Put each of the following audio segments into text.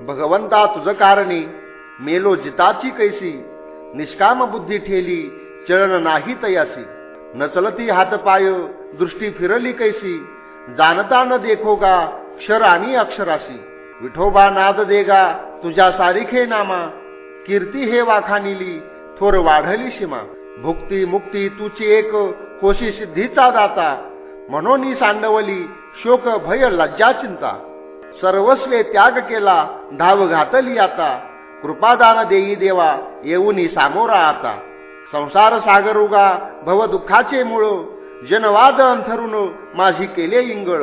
भगवंता तुझ कारणी. मेलो जिताची कैसी. निष्काम बुद्धी ठेली चरण नाही तयासी. न चलती दृष्टी फिरली कैसी. जाणता न देखो क्षर आणि अक्षरासी. विठोबा नाद देगा तुझ्या सारिखे नामा. कीर्ती हे वाखानिली थोर वाढली सीमा भुक्ती मुक्ती तुची एक कोशी सिद्धीचा दाता. म्हणून सांडवली शोक भय लज्जा चिंता. सर्वस्वे त्याग केला धाव घातली आता. कृपादान देई देवा येऊनी सामोरा आता. संसार सागर उगा भव दुःखाचे मूळ. जनवाद अंथरुण माझी केले इंगळ.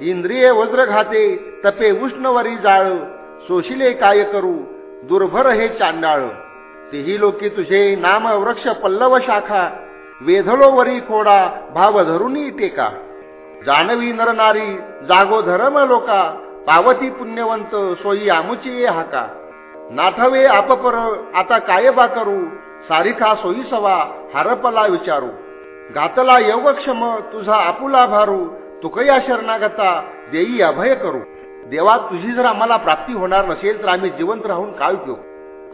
इंद्रिय वज्र घाते तपे उष्णवरी जाळ. सोशिले काय करू दुर्भर हे चांडाळ. तेही लोकी तुझे नाम वृक्ष पल्लव शाखा. वेधलो वरी खोडा भाव धरुनी टेका. जानवी नरनारी जागो धरम लोका. पावती पुण्यवंत सोयी आमुची हाका. नाथवे आपपर आता काय बा करू? सारिखा सोयी सवा हरपला विचारू. घातला यवक्षम तुझा आपुला भारू. तुकया शरणागता देई अभय करू. देवा तुझी जर आम्हाला प्राप्ती होणार नसेल तर आम्ही जिवंत राहून काय उपयोग?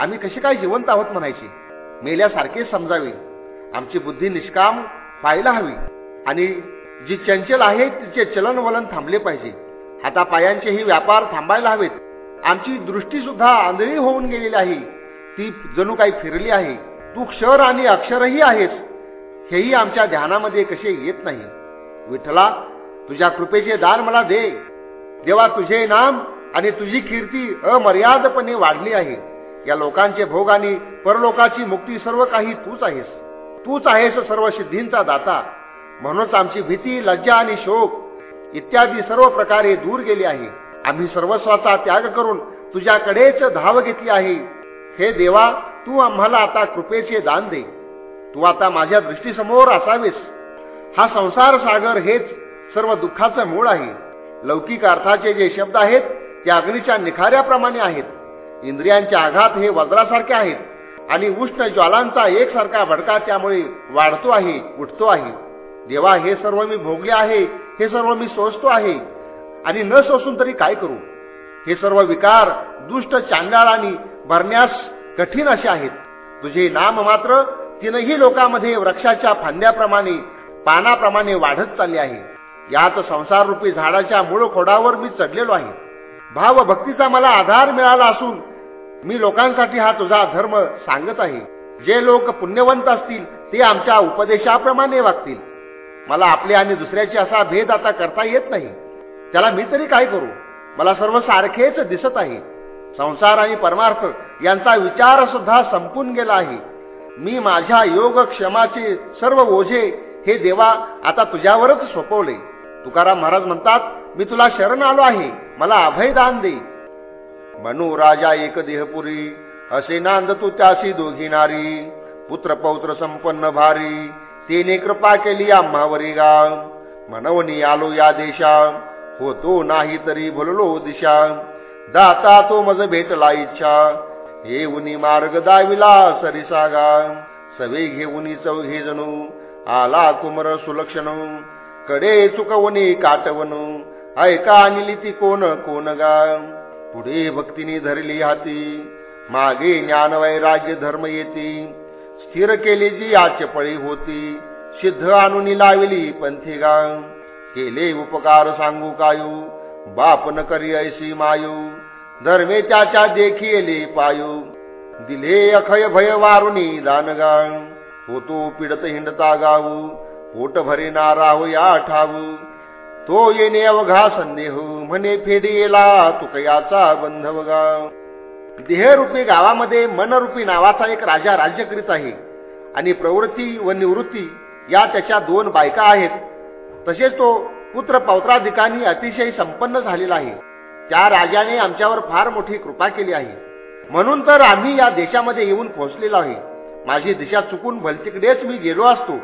आम्ही कसे काय जिवंत आहोत म्हणायचे? मेल्यासारखे समजावे. आमची बुद्धी निष्काम पाहायला हवी. आणि जी चंचल आहे तिचे चलन वलन थांबले पाहिजे. हातापायांचेही व्यापार थांबायला हवेत. आमची दृष्टी सुद्धा आंधळी होऊन गेलेली आहे. ती जणू काही फिरली आहे. तू क्षर आणि अक्षरही आहेस. हेही आमच्या ध्यानामध्ये कसे येत नाही. विठ्ठला तुझ्या कृपेचे दान मला दे. देवा तुझे नाम आणि तुझी कीर्ती अमर्यादपणे वाढली आहे. या लोकांचे भोग आणि परलोकाची मुक्ती सर्व काही तूच आहेस. तूच आहेस सर्व सिद्धींचा दाता. म्हणूनच आमची भीती लज्जा आणि शोक इत्यादी सर्व प्रकारे दूर गेली आहे. आम्ही सर्वस्वाचा त्याग करून तुझ्याकडेच धाव घेतली आहे. हे देवा तू आम्हाला आता कृपेचे दान दे. तू आता माझ्या दृष्टीसमोर असावेस. हा संसार सागर हेच सर्व दुःखाचं मूळ आहे. लौकिक अर्थाचे जे शब्द आहेत ते अग्नीच्या निखाऱ्याप्रमाणे आहेत. इंद्रियांचे आघात हे वज्रासारखे आहेत. आणि उष्ण ज्वालांचा एकसारखा भडका त्यामुळे वाढतो आहे उठतो आहे. देवा हे सर्व मी भोगले आहे. हे सर्व मी सोसतो आहे. आणि न सोसून तरी काय करू? हे सर्व विकार दुष्ट चांडाळ आणि भरण्यास कठीण असे आहेत. तुझे नाम मात्र तीनही लोकांमध्ये वृक्षाच्या फांद्याप्रमाणे पानाप्रमाणे वाढत चालले आहे. यात संसार रूपी झाडाच्या मूळ खोडावर मी चढलेलो आहे. भाव भक्तीचा मला आधार मिळाला असून मी लोकांसाठी हा तुझा धर्म सांगत आहे. जे लोक पुण्यवंत असतील ते आमच्या उपदेशाप्रमाणे वागतील. मला आपले आणि दुसऱ्याची असा भेद आता करता येत नाही. त्याला मी तरी काय करू? मला सर्व सारखेच दिसत आहे. संसार आणि परमार्थ यांचा विचार सुद्धा संपून गेला आहे. मी माझ्या योग क्षमाचे सर्व ओझे हे देवा आता तुझ्यावरच सोपवले. तुकाराम महाराज म्हणतात मी तुला शरण आलो आहे. मला अभयदान दे. मनू राजा एक देहपुरी. असे नांद तू त्याशी दोघी नारी. पुत्र पौत्र संपन्न भारी. तिने कृपा केली आम्हावरी गा मनवनी आलो या देशा. होतो नाही तरी भुललो दिशा. दाता तो मज भेटला इच्छा. हे मार्ग दाविला सरिसागा. सवे घेऊनी चौघे जणू. आला कुमर सुलक्षण. कडे चुकवणी काटवण. ऐका आणली ती कोण कोण गा. पुढे भक्तीने धरली हाती. मागे ज्ञान वैराग्य धर्म येती. स्थिर केली जी आचपळी होती सिद्ध आणून लावली पंथी गा केले उपकार सांगू कायू बाप न करी ऐशी मायू. धर्मे त्याच्या देखिले पायू. दिले अखय भय वारुणी दानगा होतो पिडत हिंडता गाऊ पोट भरे नाराव या ठाऊ तो येणे अवघा संदेह म्हणे फेडीला तुकयाचा बंधवगा देहरूपी गावामध्ये मनरूपी नावाचा एक राजा राज्य करीत आहे. आणि प्रवृत्ती व निवृत्ती या त्याच्या दोन बायका आहेत. तसेच तो पुत्र पौत्राधिकांनी अतिशय संपन्न झालेला आहे. त्या राजाने आमच्यावर फार मोठी कृपा केली आहे. म्हणून तर आम्ही या देशामध्ये येऊन पोहोचलेलो आहे. माझी दिशा चुकून भलतिकडेच मी गेलो असतो.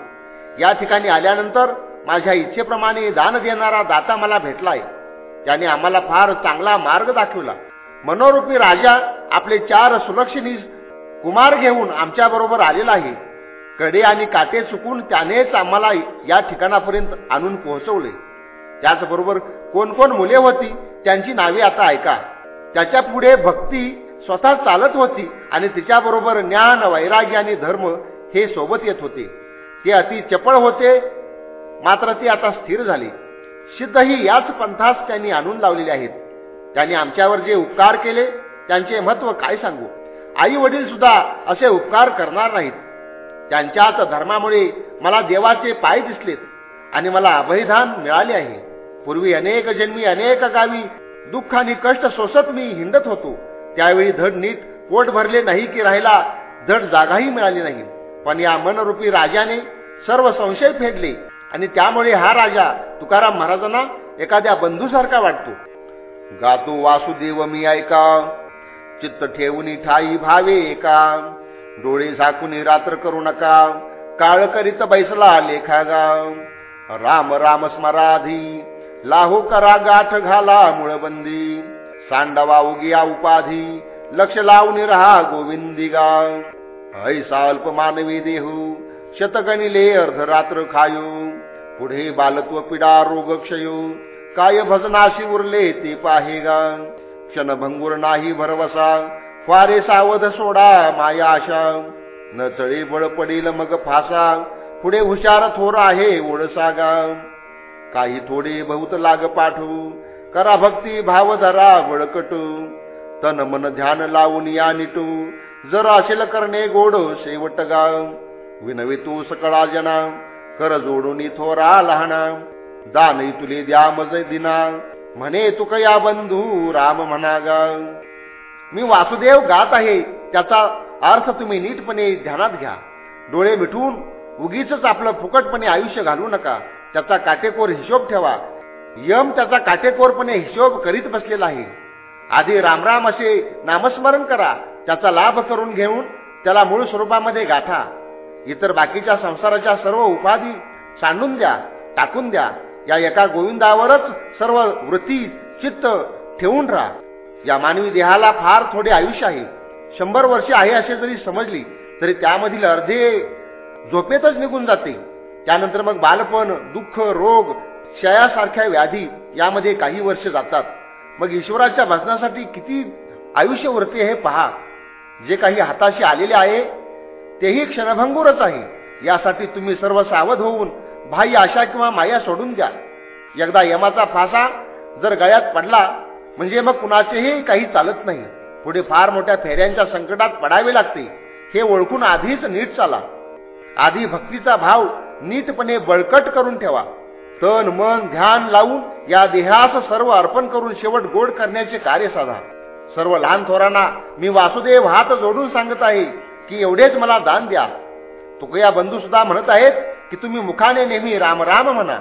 या ठिकाणी आल्यानंतर माझ्या इच्छेप्रमाणे दान देणारा दाता मला भेटलाय. त्याने आम्हाला फार चांगला मार्ग दाखवला. मनोरूपी राजा आपले चार सुलक्षणी कुमार घेऊन आमच्या बरोबर आलेला आहे. कडे आणि काटे चुकून त्यानेच आम्हाला या ठिकाणापर्यंत आणून पोहोचवले. त्याचबरोबर कोण कोण मुले होती त्यांची नावे आता ऐका. त्याच्या पुढे भक्ती स्वतः चालत होती आणि तिच्याबरोबर ज्ञान वैराग्य आणि धर्म हे सोबत येत होते. ते अति चपळ होते मात्र ती आता स्थिर झाली. सिद्धही याच पंथास त्यांनी आणून लावलेले आहेत. त्यांनी आमच्यावर जे उपकार केले त्यांचे महत्त्व काय सांगू? आई वडील सुद्धा असे उपकार करणार नाहीत. त्यांच्याच धर्मामुळे मला देवाचे पाय दिसलेत आणि मला अभयधान मिळाले आहे. पूर्वी अनेक जन्मी अनेक गावी दुःख आणि कष्ट सोसत मी हिंडत होतो. त्यावेळी धड नीट पोट भरले नाही की राहिला धड जागाही मिळाली नाही. पण या मनरूपी राजाने सर्व संशय फेडले आणि त्यामुळे हा राजा तुकाराम महाराजांना एखाद्या बंधूसारखा वाटतो. गातो वासुदेव मी ऐका. चित्त ठेवून ठाई भावे एका. डोळे झाकून रात्र करू नका. काळ करीत बैसला लेखा गाव राम राम स्मराधी. लाहो करा गाठ घाला मुळबंदी. सांडवा उगिया उपाधी. लक्ष लावून रहा गोविंदी गाव ऐसा अल्प मानवी देहू. शतगणिले अर्धरात्र खायो. पुढे बालत्व पिडा रोगक्षयो काय भजनाशी उरले ते पाहेगा क्षणभंगूर नाही भरवसा फारे सावध सोडा माया आशा. न चळे बळ पडील मग फासा पुढे हुशार थोर आहे ओळसा गाव. काही थोडे बहुत लाग पाठू करा भक्ती भाव धरा बळकटू. तन मन ध्यान लावून या निटू जर असेल करणे गोड शेवट गा विनवी तू सकळा जना कर जोडून थोरा लहाना. दानई तुले द्या मज दिना म्हणे तुकया बंधू राम म्हणा गा मी वासुदेव गात आहे त्याचा अर्थ तुम्ही नीटपणे ध्यानात घ्या. डोळे मिठून उगीच आपलं फुकटपणे आयुष्य घालू नका त्याचा काटेकोर हिशोब ठेवा. यम त्याचा काटेकोरपणे हिशोब करीत बसलेला आहे. आधी रामराम असे नामस्मरण करा त्याचा लाभ करून घेऊन त्याला मूळ स्वरूपामध्ये गाठा इतर बाकीच्या संसाराच्या सर्व उपाधी सांडून द्या टाकून द्या. या एका गोविंदावरच सर्व वृत्ती चित्त ठेवून राहा. या मानवी देहाला फार थोडे आयुष्य आहे. शंभर वर्षे आहे असे जरी समजली तरी त्यामधील अर्धे झोपेतच निघून जाते. त्यानंतर मग बालपण दुःख रोग क्षयासारख्या व्याधी यामध्ये काही वर्ष जातात. मग ईश्वराच्या भजनासाठी किती आयुष्य उरते हे पहा. जे काही हाताशी आलेले आहे तेही क्षणभंगूरच आहे. यासाठी तुम्ही सर्व सावध होऊन बाह्य आशा किंवा माया सोडून द्या. एकदा यमाचा फासा जर गळ्यात पडला म्हणजे मग कुणाचेही काही चालत नाही. पुढे फार मोठ्या फेऱ्यांच्या संकटात पडावे लागते. हे ओळखून आधीच नीट चाला. आधी भक्तीचा भाव नीटपणे बळकट करून ठेवा. तन मन ध्यान लावून या देहास सर्व अर्पण करून शेवट गोड करण्याचे कार्य साधा. सर्व लहान थोरांना मी वासुदेव हात जोडून सांगत आहे की एवढेच मला दान द्या. तुकया बंधू सुद्धा म्हणत आहेत की तुम्ही मुखाने नेहमी राम राम म्हणा.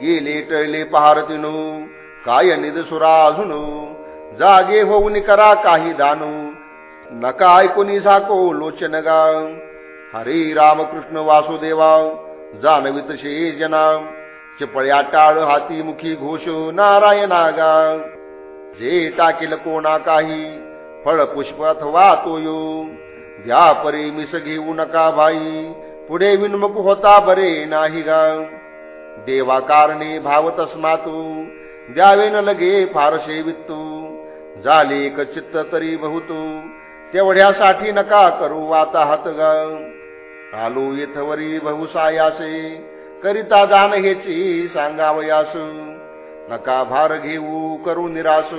गेले टळले पहारतीनू काय निदसुरा अजून जागे होऊन करा काही दानू. नका ऐकुनी झाको लोचन गा हरे रामकृष्ण वासुदेवा जानवित शे जना. चिपळ्या टाळ हाती मुखी घोष नारायणा गा जे टाकेल कोणा काही फळ पुष्प अथवा तोयो. द्या परे मिस घेऊ नका भाई पुढे विनमुख होता बरे नाही गा देवा कारणे भाव तस्मातू द्यावे न लगे फारसे वित्तू. झाले एक चित्त तरी बहुतू तेवढ्यासाठी नका करू आता हात गा आलो येथवरी बहुसायासे करिता जाण हेची सांगावयास नका भार घेऊ करू निरास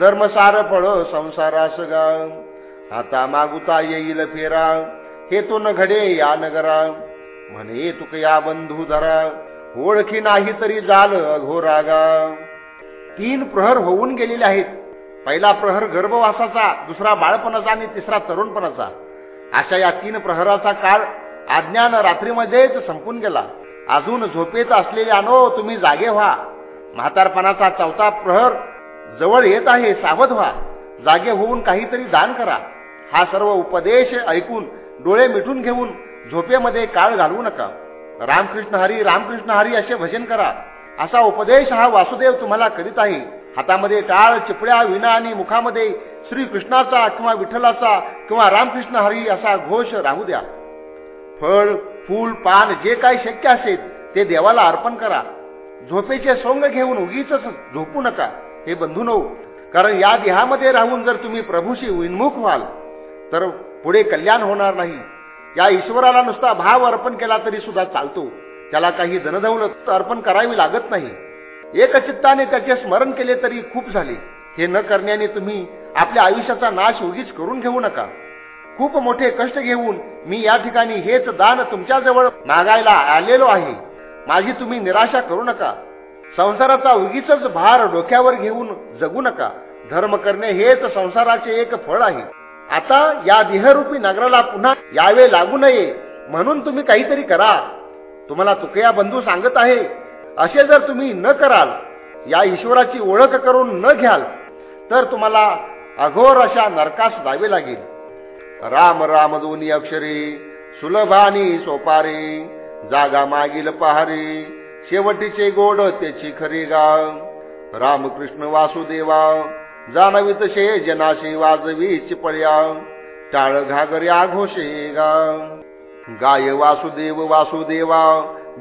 धर्मसार फळ संसारास गा आता मागुता येईल फेरा हे तो न घडे या नगरा. म्हणे तुक या बंधू धरा ओळखी नाही तरी जाल अघोरागा. तीन प्रहर होऊन गेलेले आहेत. पहिला प्रहर गर्भवासाचा दुसरा बाळपणाचा आणि तिसरा तरुणपणाचा. अशा या तीन प्रहराचा काळ अज्ञान रात्रीमध्येच संपून गेला. अजून झोपेत असलेले अनो तुम्ही जागे व्हा. म्हातारपणाचा चौथा प्रहर जवळ येत आहे सावध व्हा. जागे होऊन काहीतरी दान करा. हा सर्व उपदेश ऐकून डोळे मिटून घेऊन झोपेमध्ये काळ घालवू नका. रामकृष्ण हरी रामकृष्ण हरी असे भजन करा. असा उपदेश हा वासुदेव तुम्हाला करीत आहे. हातामध्ये टाळ चिपळ्या विना आणि मुखामध्ये श्रीकृष्णाचा किंवा विठ्ठलाचा किंवा रामकृष्ण हरी असा घोष राहू द्या. फळ फूल पान जे काही शक्य असेल ते देवाला अर्पण करा. झोपेचे सोंग घेऊन उगीच झोपू नका हे बंधू नऊ. कारण या देहामध्ये राहून जर तुम्ही प्रभूशी विन्मुख व्हाल तर पुढे कल्याण होणार नाही. या ईश्वराला नुसता भाव अर्पण केला तरी सुद्धा चालतो. त्याला काही धनदौलत अर्पण करावी लागत नाही. एकचित्ताने त्याचे स्मरण केले तरी खूप झाले. हे न करण्याने तुम्ही आपल्या आयुष्याचा नाश उगीच करून घेऊ नका. खूप मोठे कष्ट घेऊन मी या ठिकाणी हेच दान तुमच्याजवळ मागायला आलेलो आहे. माझी तुम्ही निराशा करू नका. संसाराचा उगीच भार डोक्यावर घेऊन जगू नका. धर्म करणे हेच संसाराचे एक फळ आहे. आता या देहरूपी नगराला पुन्हा यावे लागू नये म्हणून तुम्ही काहीतरी करा तुम्हाला तुकया बंधू सांगत आहे. असे जर तुम्ही न कराल या ईश्वराची ओळख करून न घ्याल तर तुम्हाला अघोर अशा नरकास जावे लागेल. राम राम दोन्ही अक्षरे सुलभानी सोपारे जागा मागील पहारे शेवटीचे गोड त्याची खरी गाव. रामकृष्ण वासुदेवा जाणवीत शे जनाशी वाजवी चिपळ्या. टाळ घागऱ्या घोषे गाय वासुदेव वासुदेवा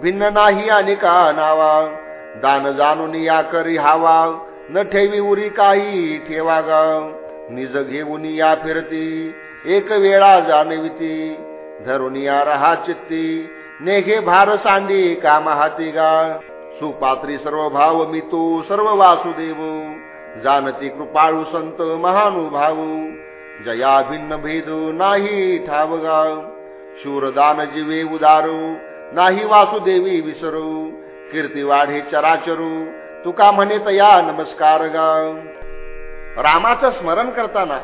भिन्न नाही आणि का नावा. दान जाणून या करी हावा न ठेवी उरी काही ठेवा गा निज घेऊन या फिरती एक वेळा जाणविती. धरून या रहा चित्ती नेघे भार सांडी काम हाती गा सुपात्री सर्व भाव मी तू सर्व वासुदेव. जानती कृपाळू संत महानुभाऊ जया भिन्न भेद नाही ठावगाव शूरदान जीवे उदारू नाही वासुदेवी विसरू कीर्ती वाढे चराचरू तुका म्हणे तया नमस्कार गा रामाचं स्मरण करताना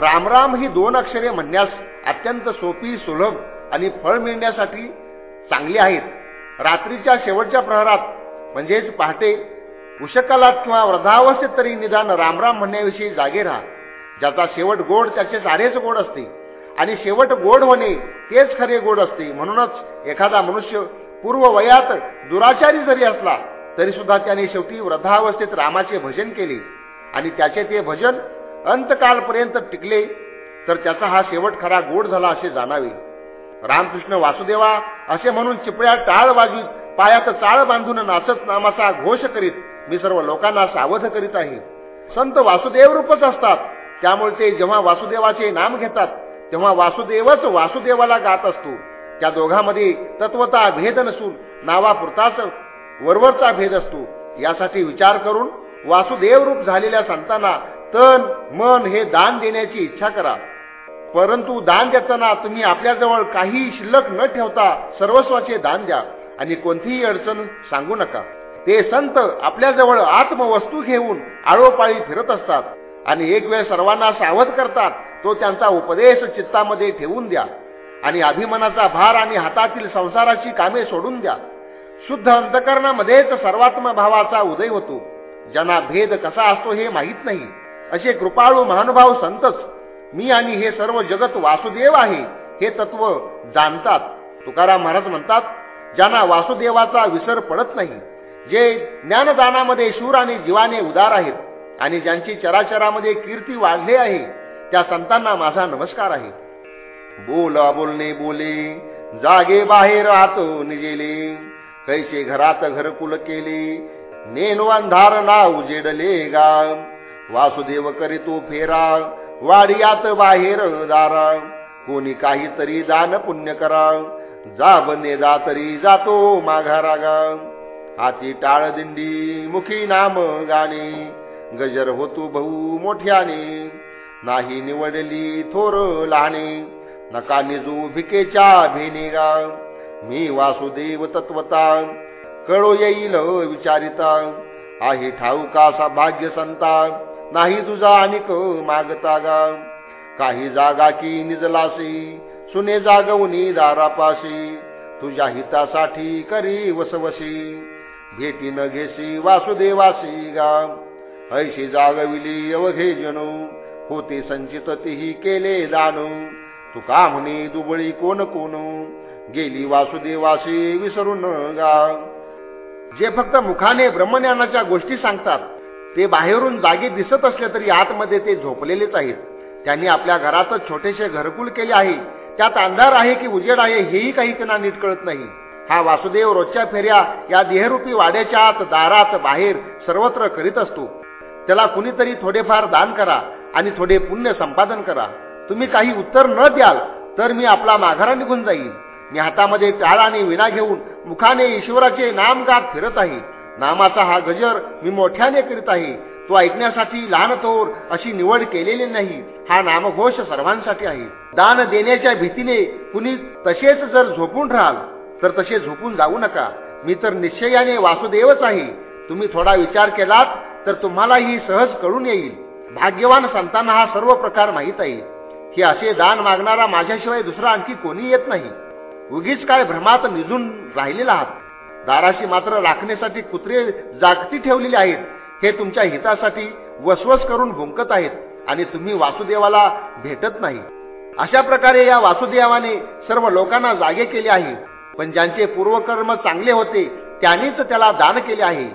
रामराम ही दोन अक्षरे म्हणण्यास अत्यंत सोपी सुलभ आणि फळ मिळण्यासाठी चांगली आहेत. रात्रीच्या शेवटच्या प्रहरात म्हणजेच पहाटे उशकाला किंवा वृद्धावस्थेत तरी निदान रामराम म्हणण्याविषयी जागे राहा. ज्याचा शेवट गोड त्याचे सारेच गोड असते आणि शेवट गोड होणे तेच खरे गोड असते म्हणूनच एखादा मनुष्य पूर्व वयात दुराचारी जरी असला तरी सुद्धा त्याने शेवटी वृद्धावस्थेत रामाचे भजन केले. आणि त्याचे ते भजन अंतकालपर्यंत टिकले तर त्याचा हा शेवट खरा गोड झाला असे जाणावे. रामकृष्ण वासुदेवा असे म्हणून चिपळ्या टाळ वाजवीत पायात चाळ बांधून नाचत नामाचा घोष करीत मी सर्व लोकांना सावध करीत आहे. संत वासुदेव रूपच असतात. त्यामुळे ते जेव्हा वासुदेवाचे नाम घेतात तेव्हा वासुदेवच वासुदेवाला गात असतो. त्या दोघांमध्ये तत्वता भेद नसून नावापुरताच वरवरचा भेद असतो. यासाठी विचार करून वासुदेव रूप झालेल्या संतांना तन मन हे दान देण्याची इच्छा करा. परंतु दान देताना तुम्ही आपल्याजवळ काही शिल्लक न ठेवता सर्वस्वाचे दान द्या आणि कोणतीही अडचण सांगू नका. ते संत आपल्याजवळ आत्मवस्तू घेऊन आळोपाळी फिरत असतात. आणि एक वेळ सर्वांना सावध करतात तो त्यांचा उपदेश चित्तामध्ये ठेवून द्या. आणि अभिमानाचा भार आणि हातातील संसाराची कामे सोडून द्या. शुद्ध अंतकरणामध्येच सर्वात्म भावाचा उदय होतो. ज्यांना भेद कसा असतो हे माहीत नाही. असे कृपाळू महानुभाव संतच मी आणि हे सर्व जगत वासुदेव आहे हे तत्व जाणतात. तुकाराम महाराज म्हणतात ज्यांना वासुदेवाचा विसर पडत नाही जे ज्ञानदानामध्ये शूर आणि जीवाने उदार आहेत आणि ज्यांची चराचरामध्ये कीर्ती वाढली आहे त्या संतांना माझा नमस्कार आहे. बोला बोलणे बोले. जागे बाहेर आतो निजेले. कैसे घरात घरकुल केले. नेनो अंधार ना उजेडले गा. वासुदेव करीतो फेरा. वाडियात बाहेर दारा. कोणी काहीतरी दान पुण्य करा. जाब ने जा तरी जातो माघारा गा हाती टाळ दिंडी मुखी नाम गाणे. गजर होतो भाऊ मोठ्याने नाही निवडली थोर लहाने. नका निजू भिकेच्या भेनेगा मी वासुदेव तत्वता. कळो येईल विचारिता आहे ठाऊकासा भाग्य संता? नाही तुझा अनिक मागता गा काही जागा की निजलासी सुने जागवनी दारापाशी. तुझ्या हितासाठी करी वसवशी. भेटी न घेशी वासुदेवासी गा ऐशी जागविली अवघे जणू. होते संचित तिही केले दानू. तू का म्हणे दुबळी कोण कोण? गेली वासुदेवाशी विसरून गा जे फक्त मुखाने ब्रह्मज्ञानाच्या गोष्टी सांगतात ते बाहेरून जागे दिसत असले तरी आतमध्ये ते झोपलेलेच आहेत. त्यांनी आपल्या घरातच छोटेसे घरकुल केले आहे. त्यात अंधार आहे की उजेड आहे हेही काही त्यांना नीट कळत नाही. हा वासुदेव रोजच्या फेऱ्या या देहरूपी वाड्याच्या आत दारात बाहेर सर्वत्र करीत असतो. त्याला कुणीतरी थोडेफार दान करा आणि थोडे पुण्य संपादन करा. तुम्ही काही उत्तर न द्याल तर मी आपला माघारा निघून जाईल मी हातामध्ये टाळ आणि विणा घेऊन मुखाने ईश्वराचे नाम गात फिरत आहे. नामाचा हा गजर मी मोठ्याने करीत आहे. तो ऐकण्यासाठी लहान थोर अशी निवड केलेली नाही. हा नामघोष सर्वांसाठी आहे. दान देण्याच्या भीतीने कुणी तसेच जर झोपून राहाल तर तसे झोपून जाऊ नका. मी तर निश्चयाने वासुदेवच आहे. तुम्ही थोडा विचार केलात तर तुम्हाला ही सहज कळून येईल. भाग्यवान संतांना हा सर्व प्रकार माहीत आहे की असे दान मागणारा माझ्याशिवाय दुसरा आणखी कोणी येत नाही. उगीच काय भ्रमात निजून राहिलेला आहात. दाराशी मात्र राखण्यासाठी कुत्रे जागती ठेवलेले आहेत. हे तुमच्या हितासाठी वसवस करून भुंकत आहेत आणि तुम्ही वासुदेवाला भेटत नाही. अशा प्रकारे या वासुदेवाने सर्व लोकांना जागे केले आहे. पण ज्यांचे पूर्वकर्म चांगले होते त्यांनीच त्याला दान केले आहे.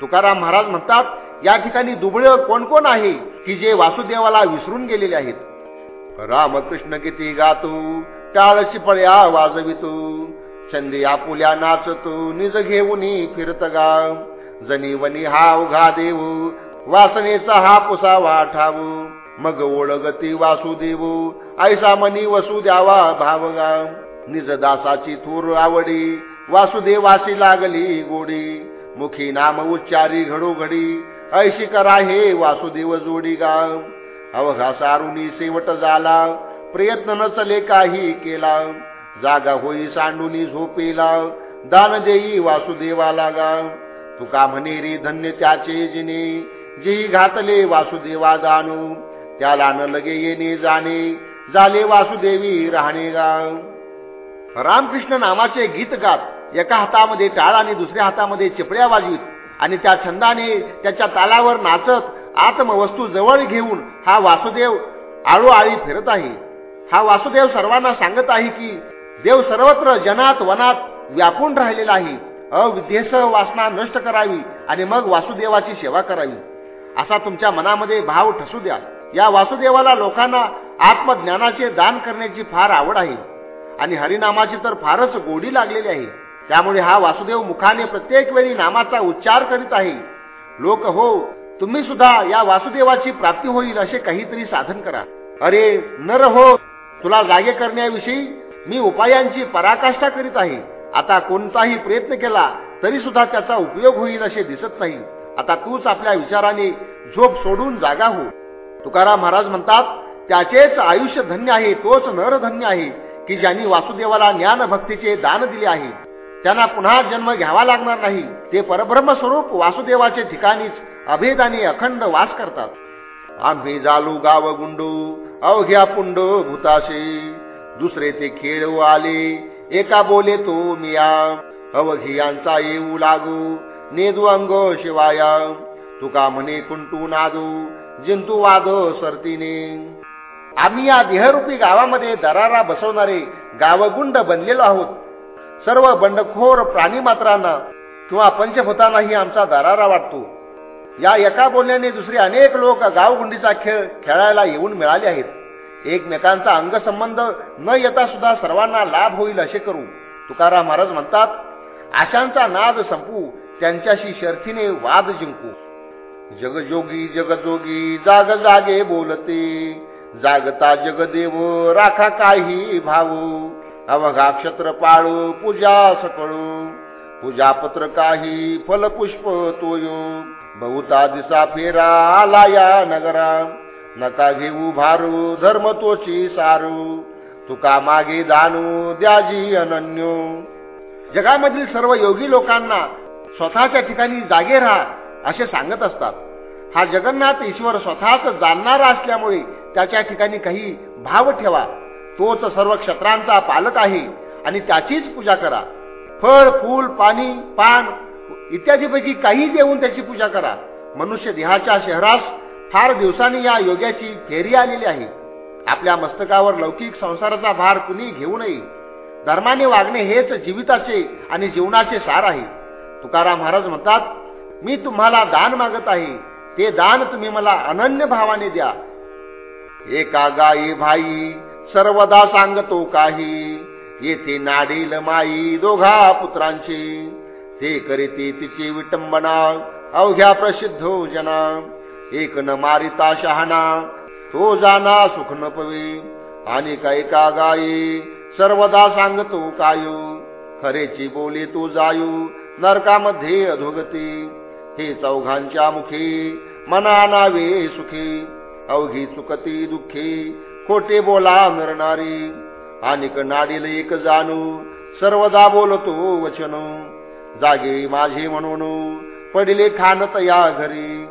तुकाराम महाराज म्हणतात या ठिकाणी दुबळ कोण कोण आहे की जे वासुदेवाला विसरून गेलेले आहेत? रामकृष्ण किती गातो टाळ पळ्या वाजवितो छंदी आपुल्या नाचतो निज घेऊन फिरत गाव. जनी वनी हा उघा देव वासनेचा हा पुसा वाठाव मग ओळगती वासुदेव ऐसा मनी वसू द्यावा निजदासाची थूर आवडी वासुदेवाची लागली गोडी. मुखी नाम उच्चारी घडोघडी ऐशी करा हे वासुदेव जोडी गाव. अवघा सारुनी शेवट झाला प्रयत्न नचले काही केला. जागा होई सांडुनी झोपेला दान देई वासुदेवाला गा तुका म्हणे रे धन्य त्याचे जिने जेही घातले वासुदेवा जाणू. त्याला न लगे येणे जाणे झाले वासुदेवी राहणे गाव. रामकृष्ण नामाचे गीत गात एका हातामध्ये टाळ आणि दुसऱ्या हातामध्ये चिपळ्या वाजवीत. आणि त्या छंदाने त्याच्या तालावर नाचत आत्मवस्तू जवळ घेऊन हा वासुदेव आळोआळी फिरत आहे. हा वासुदेव सर्वांना सांगत आहे की देव सर्वत्र जनात वनात व्यापून राहिलेला आहे. अविद्येसह वासना नष्ट करावी आणि मग वासुदेवाची सेवा करावी. असा तुमच्या मनामध्ये भाव ठसू द्या. या वासुदेवाला लोकांना आत्मज्ञानाचे दान करण्याची फार आवड आहे. आणि हरिनामाची तर फारच गोडी लागलेली आहे. त्यामुळे हा वासुदेव मुखाने प्रत्येक वेळी नामाचा उच्चार करीत आहे. लोक हो तुम्ही सुद्धा या वासुदेवाची प्राप्ती होईल असे काहीतरी साधन करा. अरे नर हो तुला जागे करण्याविषयी मी उपायांची पराकाष्ठा करीत आहे. आता कोणताही प्रयत्न केला तरी सुद्धा त्याचा उपयोग होईल असे दिसत नाही. आता तूच आपल्या विचाराने झोप सोडून जागा हो. तुकाराम महाराज म्हणतात त्याचेच आयुष्य धन्य आहे तोच नर धन्य आहे. की ज्यांनी वासुदेवाला ज्ञान भक्तीचे दान दिले आहे त्यांना पुन्हा जन्म घ्यावा लागणार नाही. ते परब्रह्म स्वरूप वासुदेवाचे ठिकाणीच अभेदाने अखंड वास करतात. आम्ही जालू गाव गुंडू अवघ्या पुंड भूताशे. दुसरे ते खेळू आले एका बोले तो मिया. अवघियांचा येऊ लागू नेदू अंग शिवाया. तुका म्हणे कुंटू नादू जिंतू वाद सरतीने. आम्ही या देहरूपी गावामध्ये दरारा बसवणारे गावगुंड बनलेलो आहोत. सर्व बंडखोर प्राणीमात्रांना किंवा पंचभूतांनाही आमचा दरारा वाटतो. या एका बोलण्याने दुसरे अनेक लोक गावगुंडीचा खेळ खेळायला येऊन मिळाले आहेत. एकमेकांचा अंगसंबंध न येता सुद्धा सर्वांना लाभ होईल असे करू तुकाराम महाराज म्हणतात आशांचा नाद संपू त्यांच्याशी शर्थीने वाद जिंकू. जगजोगी जगजोगी जाग जागे बोलते. जागता जगदेव राखा काही भाऊ. अवघा क्षत्र पाळू पूजा सकळू. पूजा पत्र काही फलपुष्प तोयो. बहुता दिसा फेरा आला या नगरा. नका घेऊ भारू धर्म तोची सारू. तुका मागे दानू द्याजी अनन्यो. जगामधील सर्व योगी लोकांना स्वतःच्या ठिकाणी जागे राहा असे सांगत असतात. हा जगन्नाथ ईश्वर स्वतःच जाणणारा असल्यामुळे त्याच्या ठिकाणी काही भाव ठेवा. तोच सर्व क्षत्रांचा पालक आहे आणि त्याचीच पूजा करा. फळ फूल पाणी पान इत्यादीपैकी काही देऊन त्याची पूजा करा. मनुष्य देहाच्या शहरास फार दिवसांनी या योग्याची फेरी आलेली आहे. आपल्या मस्तकावर लौकिक संसाराचा भार कुणी घेऊ नये. धर्माने वागणे हेच जीविताचे आणि जीवनाचे सार आहे. तुकाराम महाराज म्हणतात मी तुम्हाला दान मागत आहे. ते दान तुम्ही मला अनन्य भावाने द्या. एका गाई भाई सर्वदा सांगतो काही येथे नाडील माई दोघा पुत्रांची. ते करीती तिची विटंबना अवघ्या प्रसिद्ध जना एक न मारिता शहाणा तो जाना सुख न पवी. आणि काय का सर्वदा सांगतो कायू खरेची बोली तू जायू नरकामध्ये अधोगती. हे चौघांच्या मुखी मना नावे सुखी. अवघी चुकती दुःखी खोटे बोला मिरणारी आणिक नाडील एक जाणू सर्वदा बोलतो वचन. जागे माझे म्हणून पडिले ठाणत या घरी.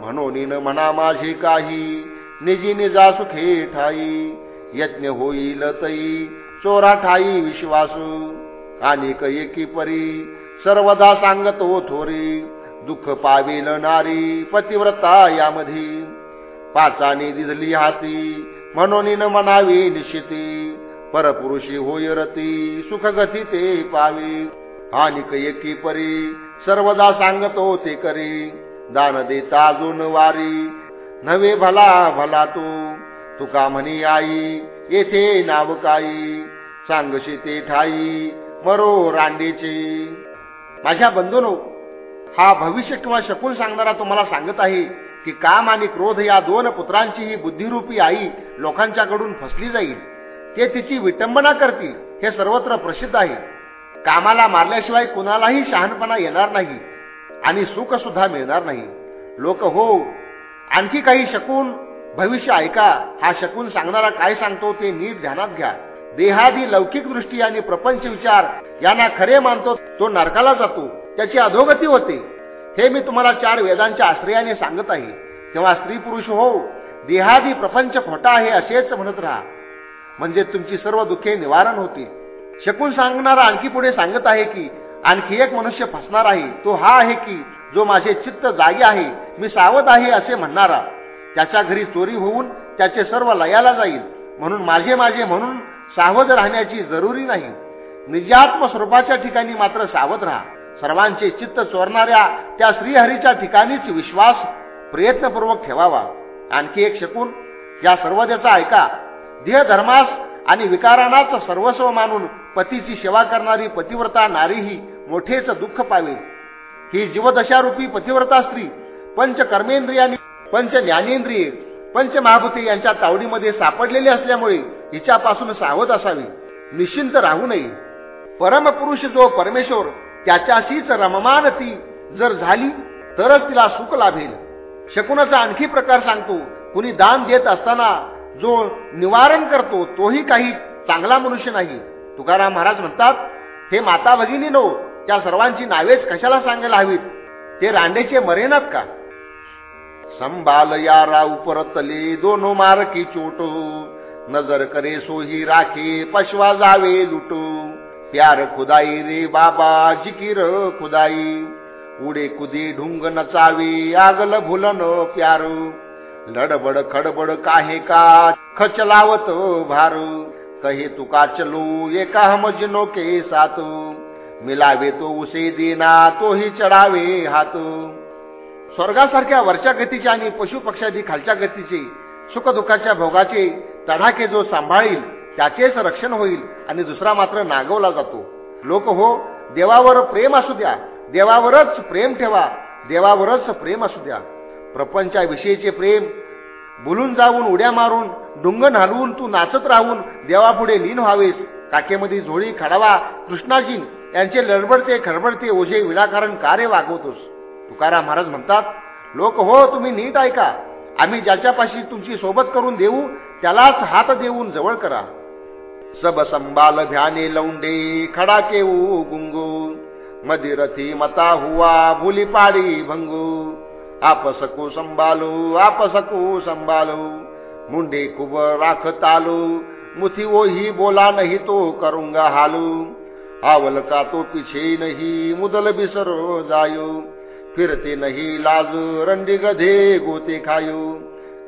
म्हणून म्हणा माझे काही निजी निजा सुखे ठाई. यज्ञ होईल तई चोरा ठाई विश्वासू. आणिक एकी परी सर्वदा सांगतो थोरी. दुःख पावेल नारी पतिव्रता यामध्ये पाचाने दिजली हाती म्हणून म्हणावी निश्चिती. परपुरुषी होय रती सुखगती ते पावी. आणि एकी परी सर्वदा सांगतो ते करी. दान देता अजून वारी नवे भला भला तू. तुका म्हणी आई येथे नाव काही सांगशी ते ठाई मरो रांडीची. माझ्या बंधूनो हा भविष्य किंवा शकून सांगणारा तुम्हाला सांगत आहे की काम आणि क्रोध या दोन पुत्रांची ही बुद्धिरूपी आई लोकांच्याकडून फसली जाईल. ते तिची विटंबना करतील हे सर्वत्र प्रसिद्ध आहे. कामाला मारल्याशिवाय कुणालाही शहाणपणा येणार नाही आणि सुख सुद्धा मिळणार नाही. लोक हो आणखी काही शकून भविष्य ऐका. हा शकून सांगणारा काय सांगतो ते नीट ध्यानात घ्या. देहादी लौकिक दृष्टी आणि प्रपंच विचार यांना खरे मानतो तो नरकाला जातो त्याची अधोगती होते. हे मी तुम्हाला चार वेदांच्या आश्रयाने सांगत आहे. तेव्हा स्त्री पुरुष हो देहादी प्रपंच खोटा आहे असेच म्हणत राहा. म्हणजे तुमची सर्व दुःखे निवारण होते शकून सांगणारा आणखी पुढे सांगत आहे की आणखी एक मनुष्य फसणार आहे तो हा आहे की जो माझे चित्त जागे आहे मी सावध आहे असे म्हणणारा. त्याच्या घरी चोरी होऊन त्याचे सर्व लयाला जाईल. म्हणून माझे माझे म्हणून सावध राहण्याची जरुरी नाही. निजात्म स्वरूपाच्या ठिकाणी मात्र सावध राहा. सर्वांचे चित्त चोरणाऱ्या त्या श्रीहरीच्या ठिकाणीच विश्वास प्रयत्नपूर्वक ठेवावा. आणखी एक शकून या सर्वदेचा ऐका. देह धर्मास आणि विकारांनाच सर्वस्व मानून पतीची सेवा करणारी पतिव्रता नारीही मोठेच दुःख पावे. ही जीवदशारूपी पतिव्रता स्त्री पंच कर्मेंद्रियांनी पंच ज्ञानेंद्रिये पंच महाभूते यांच्या तावडीमध्ये सापडलेली असल्यामुळे हिच्यापासून सावध असावी. निश्चिंत राहू नये. परमपुरुष जो परमेश्वर त्याच्याशीच रममान ती जर झाली तरच तिला सुख लाभेल. शकुनाचा आणखी प्रकार सांगतो. कुणी दान देत असताना जो निवारण करतो तोही काही चांगला मनुष्य नाही. तुकाराम महाराज म्हणतात हे माता भगिनी नो त्या सर्वांची नावेच कशाला सांगायला हवीत? ते रांडेचे मरेनात का? संबाल यारा उपरतले दोनो मारकी चोट. नजर करे सोही राखे पशवा जावे लुटू. प्यार खुदाई रे बाबा जिकीर खुदाई. उडे कुदे ढुंग नचावे आगल भुलन प्यार. लडबड खडबड काहे का खच लावत कहे तुका चलू एका हमजनो के सात. मिलावे तो उसे देना तोही चढावे हात. स्वर्गासारख्या वरच्या गतीचे आणि पशु पक्षादी खालच्या गतीचे सुखदुःखाच्या भोगाचे तडाखे जो सांभाळील त्याचेच रक्षण होईल आणि दुसरा मात्र नागवला जातो. लोक हो देवावर प्रेम असू द्या देवावरच प्रेम ठेवा देवावरच प्रेम असू द्या. प्रपंचाविषयीचे प्रेम बोलून जाऊन उड्या मारून डुंगण हलवून तू नाचत राहून देवापुढे लीन व्हावेस. काकेमध्ये झोळी खडावा कृष्णाजीन यांचे लडबडते खडबडते ओझे विनाकारण कार्य वागवतोस. तुकाराम महाराज म्हणतात लोक हो तुम्ही नीट ऐका. आम्ही ज्याच्यापाशी तुमची सोबत करून देऊ त्यालाच हात देऊन जवळ करा. सब संबाल ध्याने लौंडे खडा केऊ गुंगू मदिरथी मता हुआ भुली पाडी भंगू आप सकू संभालू आप सकू संभालू मुंडे कुब राख तालू मुथी ओही बोला नहीं तो करूंगा हालू आवल का तो पिछे नहीं मुदल बिसरो जायो फिरते नहीं लाज रंडी गधे गोते खायो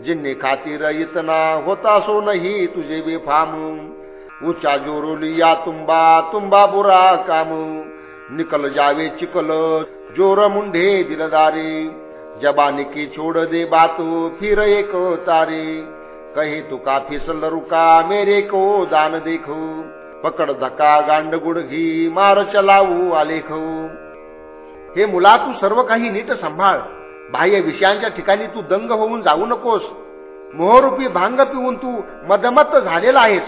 जिन्ने खातिर इतना होता सो नाही तुझे बेफामू उचा जोरो लिया तुंबा तुंबा बुरा काम. निकल जावे चिकल जोर मुंढे दिलदारी. जबानी की छोड़ दे बातू फिर एक तारे. कही तुका फिसल रुका मेरे को दान देखो. पकड धका गांड गुडघी मार चलावू आलेख. हे मुला तू सर्व काही नीट सांभाळ. बाह्य विषयांच्या ठिकाणी तू दंग होऊन जाऊ नकोस. मोहरूपी भांग पिऊन तू मदमत्त झालेला आहेस.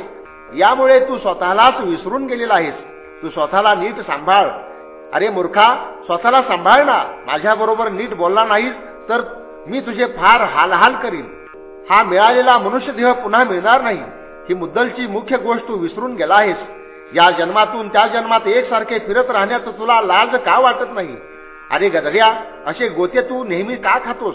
यामुळे तू स्वतःलाच विसरून गेलेला आहेस. तू स्वतःला नीट सांभाळ. अरे मूर्खा स्वतःला सांभाळ ना. माझ्याबरोबर नीट बोलला नाहीस तर मी तुझे फार हालहाल करीन. हा मिळालेला मनुष्य देह पुन्हा मिळणार नाही. ही मुद्दलची मुख्य गोष्ट तू विसरून गेला आहेस. या जन्मातून त्या जन्मात एकसारखे फिरत राहण्याचं तुला लाज का वाटत नाही? अरे गदड्या असे गोते तू नेहमी का खातोस?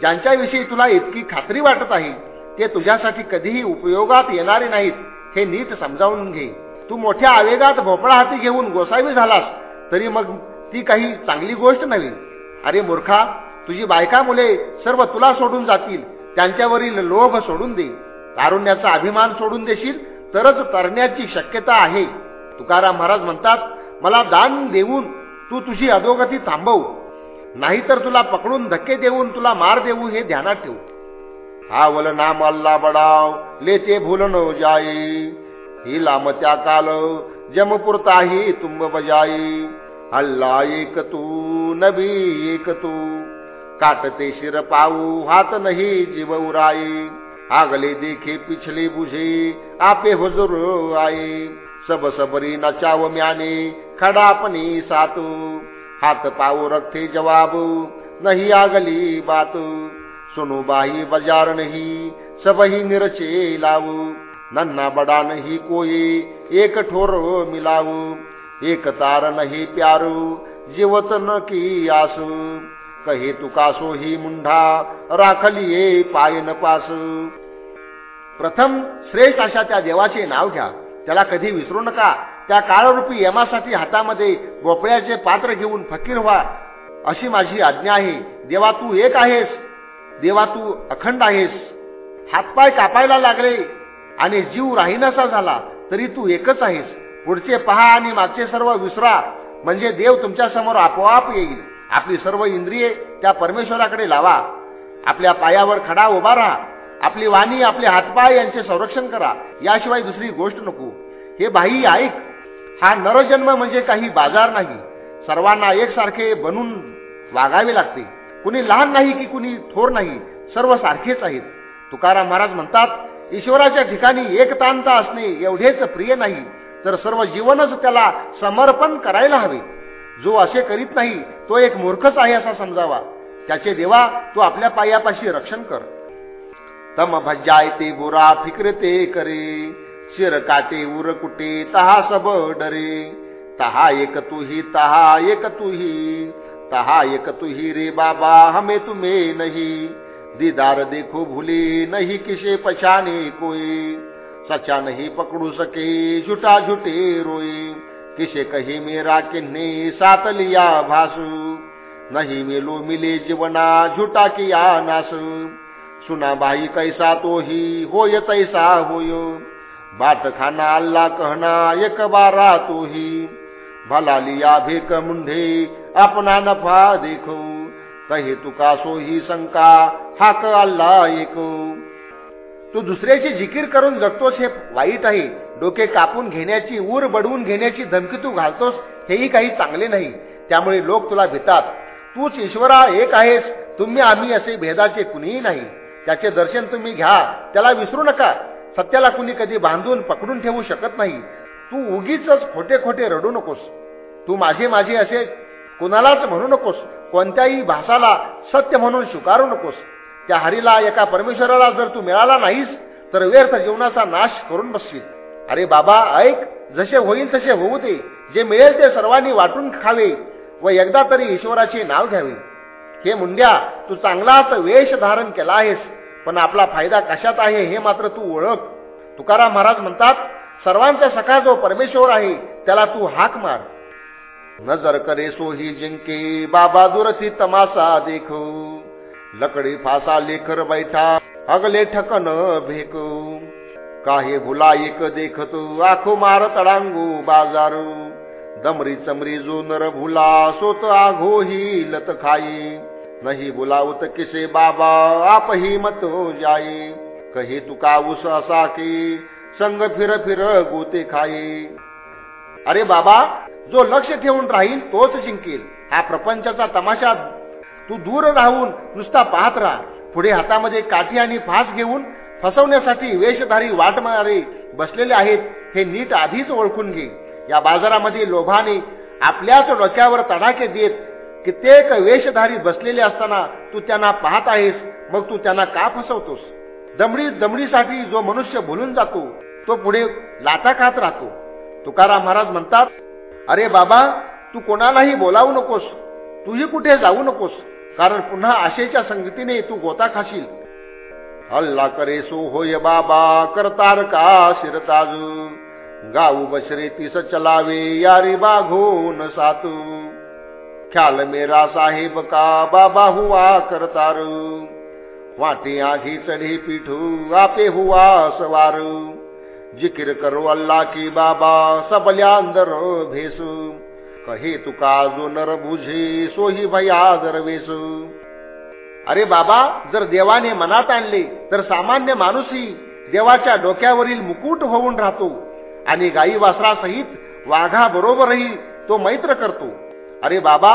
ज्यांच्याविषयी तुला इतकी खात्री वाटत आहे ते तुझ्यासाठी कधीही उपयोगात येणारे नाहीत. हे नीट समजावून घे. तू मोठ्या आवेगात भोपळा हाती घेऊन गोसावी झालास तरी मग ती काही चांगली गोष्ट नव्हे. अरे मूर्खा तुझी बायका मुले सर्व तुला सोडून जातील त्यांच्यावरील लोभ सोडून दे. तारुण्याचा अभिमान सोडून देशील तरच तरण्याची शक्यता आहे. तुकाराम महाराज म्हणतात मला दान देऊन तू तुझी अधोगती थांबव. नाहीतर तुला पकडून धक्के देऊन तुला मार देऊ हे ध्यानात ठेवू. आवल नाम अल्ला बडाव लेते भूल न जाई. ही लामत्या काल जमपुरताही तुंब बजाई. अल्ला एक तू नबी एक तू. काटते शिर पाऊ हात नाही जीव उराई. आगले देखे पिछले बुझे आपे हुजूर आए सब सबरी नचाव म्याने खडापनी सातू. हात पाऊ रखते जवाब नहीं आगली बातू. सुनो बजार बाजार सबही निरचे लाव। नन्ना बड़ा नही कोई एक ठोर मिलाव। एक तार नही प्यारू जीवत न की आसू। कहे तुकासो ही मुंढा राखलिये पाय न पास। प्रथम श्रेष्ठ अशा त्या देवाचे नाव घ्या त्याला कधी विसरू नका। त्या काळरूपी यमासाठी हातामध्ये गोपळ्याचे पात्र घेऊन फकीर व्हा अशी माझी आज्ञा आहे. देवा तू एक आहेस. देवा तू अखंड आहेस. हातपाय कापायला लागले आणि जीव राहीनासा झाला तरी तू एकच आहेस. पुढचे पहा आणि मागचे सर्व विसरा. म्हणजे देव तुमच्यासमोर आपोआप येईल. आपली सर्व इंद्रिये त्या परमेश्वराकडे लावा. आपल्या पायावर खडा उभा राहा. आपली वाणी आपले हातपाय यांचे संरक्षण करा. याशिवाय दुसरी गोष्ट नको. हे बाई ऐक. हा नरजन्म म्हणजे काही बाजार नाही. सर्वांना एकसारखे बनून वागावे लागते. कुणी लहान नाही की कुणी थोर नाही सर्व सारखेच आहेत. तुकाराम महाराज म्हणतात ईश्वराच्या ठिकाणी एकतांत असणे एवढेच प्रिय नाही तर सर्व जीवनच त्याला समर्पण करायला हवे. जो असे करीत नाही तो एक मूर्खच आहे असा समजावा. त्याचे देवा तो आपल्या पायापाशी रक्षण कर. तम भज्जाय ते बुरा फिक्रते करे शिर काटे उर कुटे तहा सब डरे. तहा एक तुही तहा एक तुही तहा एक तुही रे बाबा हमें तुम्हे नहीं. दीदार देखो भुले नहीं किसे पछाने कोई सचा नहीं पकड़ू सके झुटा झुटे रोए. किसे कही मेरा किन्ने सात लिया भासु. नहीं मेलो मिले जीवना झूठा किया नास. सुना बाई कैसा तो ही होय तैसा होय. बात खाना अल्लाह कहना एक बारा तो ही. भला लिया भेक मुंढे आपणा नफा देखो। कहे तुका सोही शंका हाक अल्लाह एक तू दुसऱ्याची जिकीर करून जगतोस हे वाईट आहे. डोके कापून घेण्याची ऊर बडवून घेण्याची धमकी तू घालतोस हेही काही चांगले नाही. त्यामुळे लोक तुला भेतात. तूच ईश्वरा एक आहेस तुम्ही आम्ही असे भेदाचे कुणीही नाही. त्याचे दर्शन तुम्ही घ्या त्याला विसरू नका. सत्याला कुणी कधी बांधून पकडून ठेवू शकत नाही. तू उगीच खोटे खोटे रडू नकोस. तू माझे माझे असे कुणालाच म्हणू नकोस. कोणत्याही भासाला सत्य म्हणून स्वीकारू नकोस. त्या हरीला एका परमेश्वराला जर तू मिळाला नाहीस तर व्यर्थ जीवनाचा नाश करून बसशील. अरे बाबा ऐक जसे होईल तसे होऊ दे. जे मिळेल ते सर्वांनी वाटून खावे व एकदा तरी ईश्वराचे नाव घ्यावे. हे मुंड्या तू चांगलाच वेश धारण केला आहेस पण आपला फायदा कशात आहे हे मात्र तू ओळख. तुकाराम महाराज म्हणतात सर्वांचा सखा जो परमेश्वर आहे त्याला तू हाक मार. नजर करे सोही जिंके बाबा दुरथी तमासा देखो. लकडी फासा लेखर बैठा अगले ठकन भेकू. काहे भुला एक देखतो आखो मार तडांगू बाजारू. दमरी चमरी जो नर भुला सोत आघो ही लत खाई नहीं बुलावत किसे बाबा आप ही मत हो जाई कही तुका उस असा की संग फिर फिर गोते खाई अरे बाबा जो लक्ष ठेवून राहील तोच जिंकेल. हा प्रपंचाचा तमाशा तू दूर राहून नुसता पाहत राहा. पुढे हातामध्ये काठी आणि फास घेऊन फसवण्यासाठी वेशधारी वाटमारे बसलेले आहेत हे नीट आधीच ओळखून घे. या बाजारामध्ये लोभाने आपल्याच डोक्यावर तडाखे देत कित्येक वेशधारी बसलेले असताना तू त्यांना पाहत आहेस मग तू त्यांना का फसवतोस? दमडी दमडीसाठी जो मनुष्य भुलून जातो तो पुढे लाथा खात राहतो. तुकाराम महाराज म्हणतात अरे बाबा तू कोणालाही बोलावू नकोस. तूही कुठे जाऊ नकोस. कारण पुन्हा आशेच्या संगतीने तू गोता खाशील. हल्ला करे सो होय बाबा करतार का शिरताज गाऊ बशरे तिस चलावे यारी बाघो न सातू? ख्याल मेरा साहेब का बाबा हुआ करतारू? वाटे आधी चढे पिठू आपे हुआ सवार? जिकिर करू अल्ला की बाबा सबल्या भेसू भेस. कहे तुका जो नर बुझे सोही भया दरवेस अरे बाबा जर देवाने मनात आणले तर सामान्य माणूसही देवाच्या डोक्यावरील मुकुट होऊन राहतो आणि गाई वासरासहित वाघा बरोबरही तो मैत्र करतो. अरे बाबा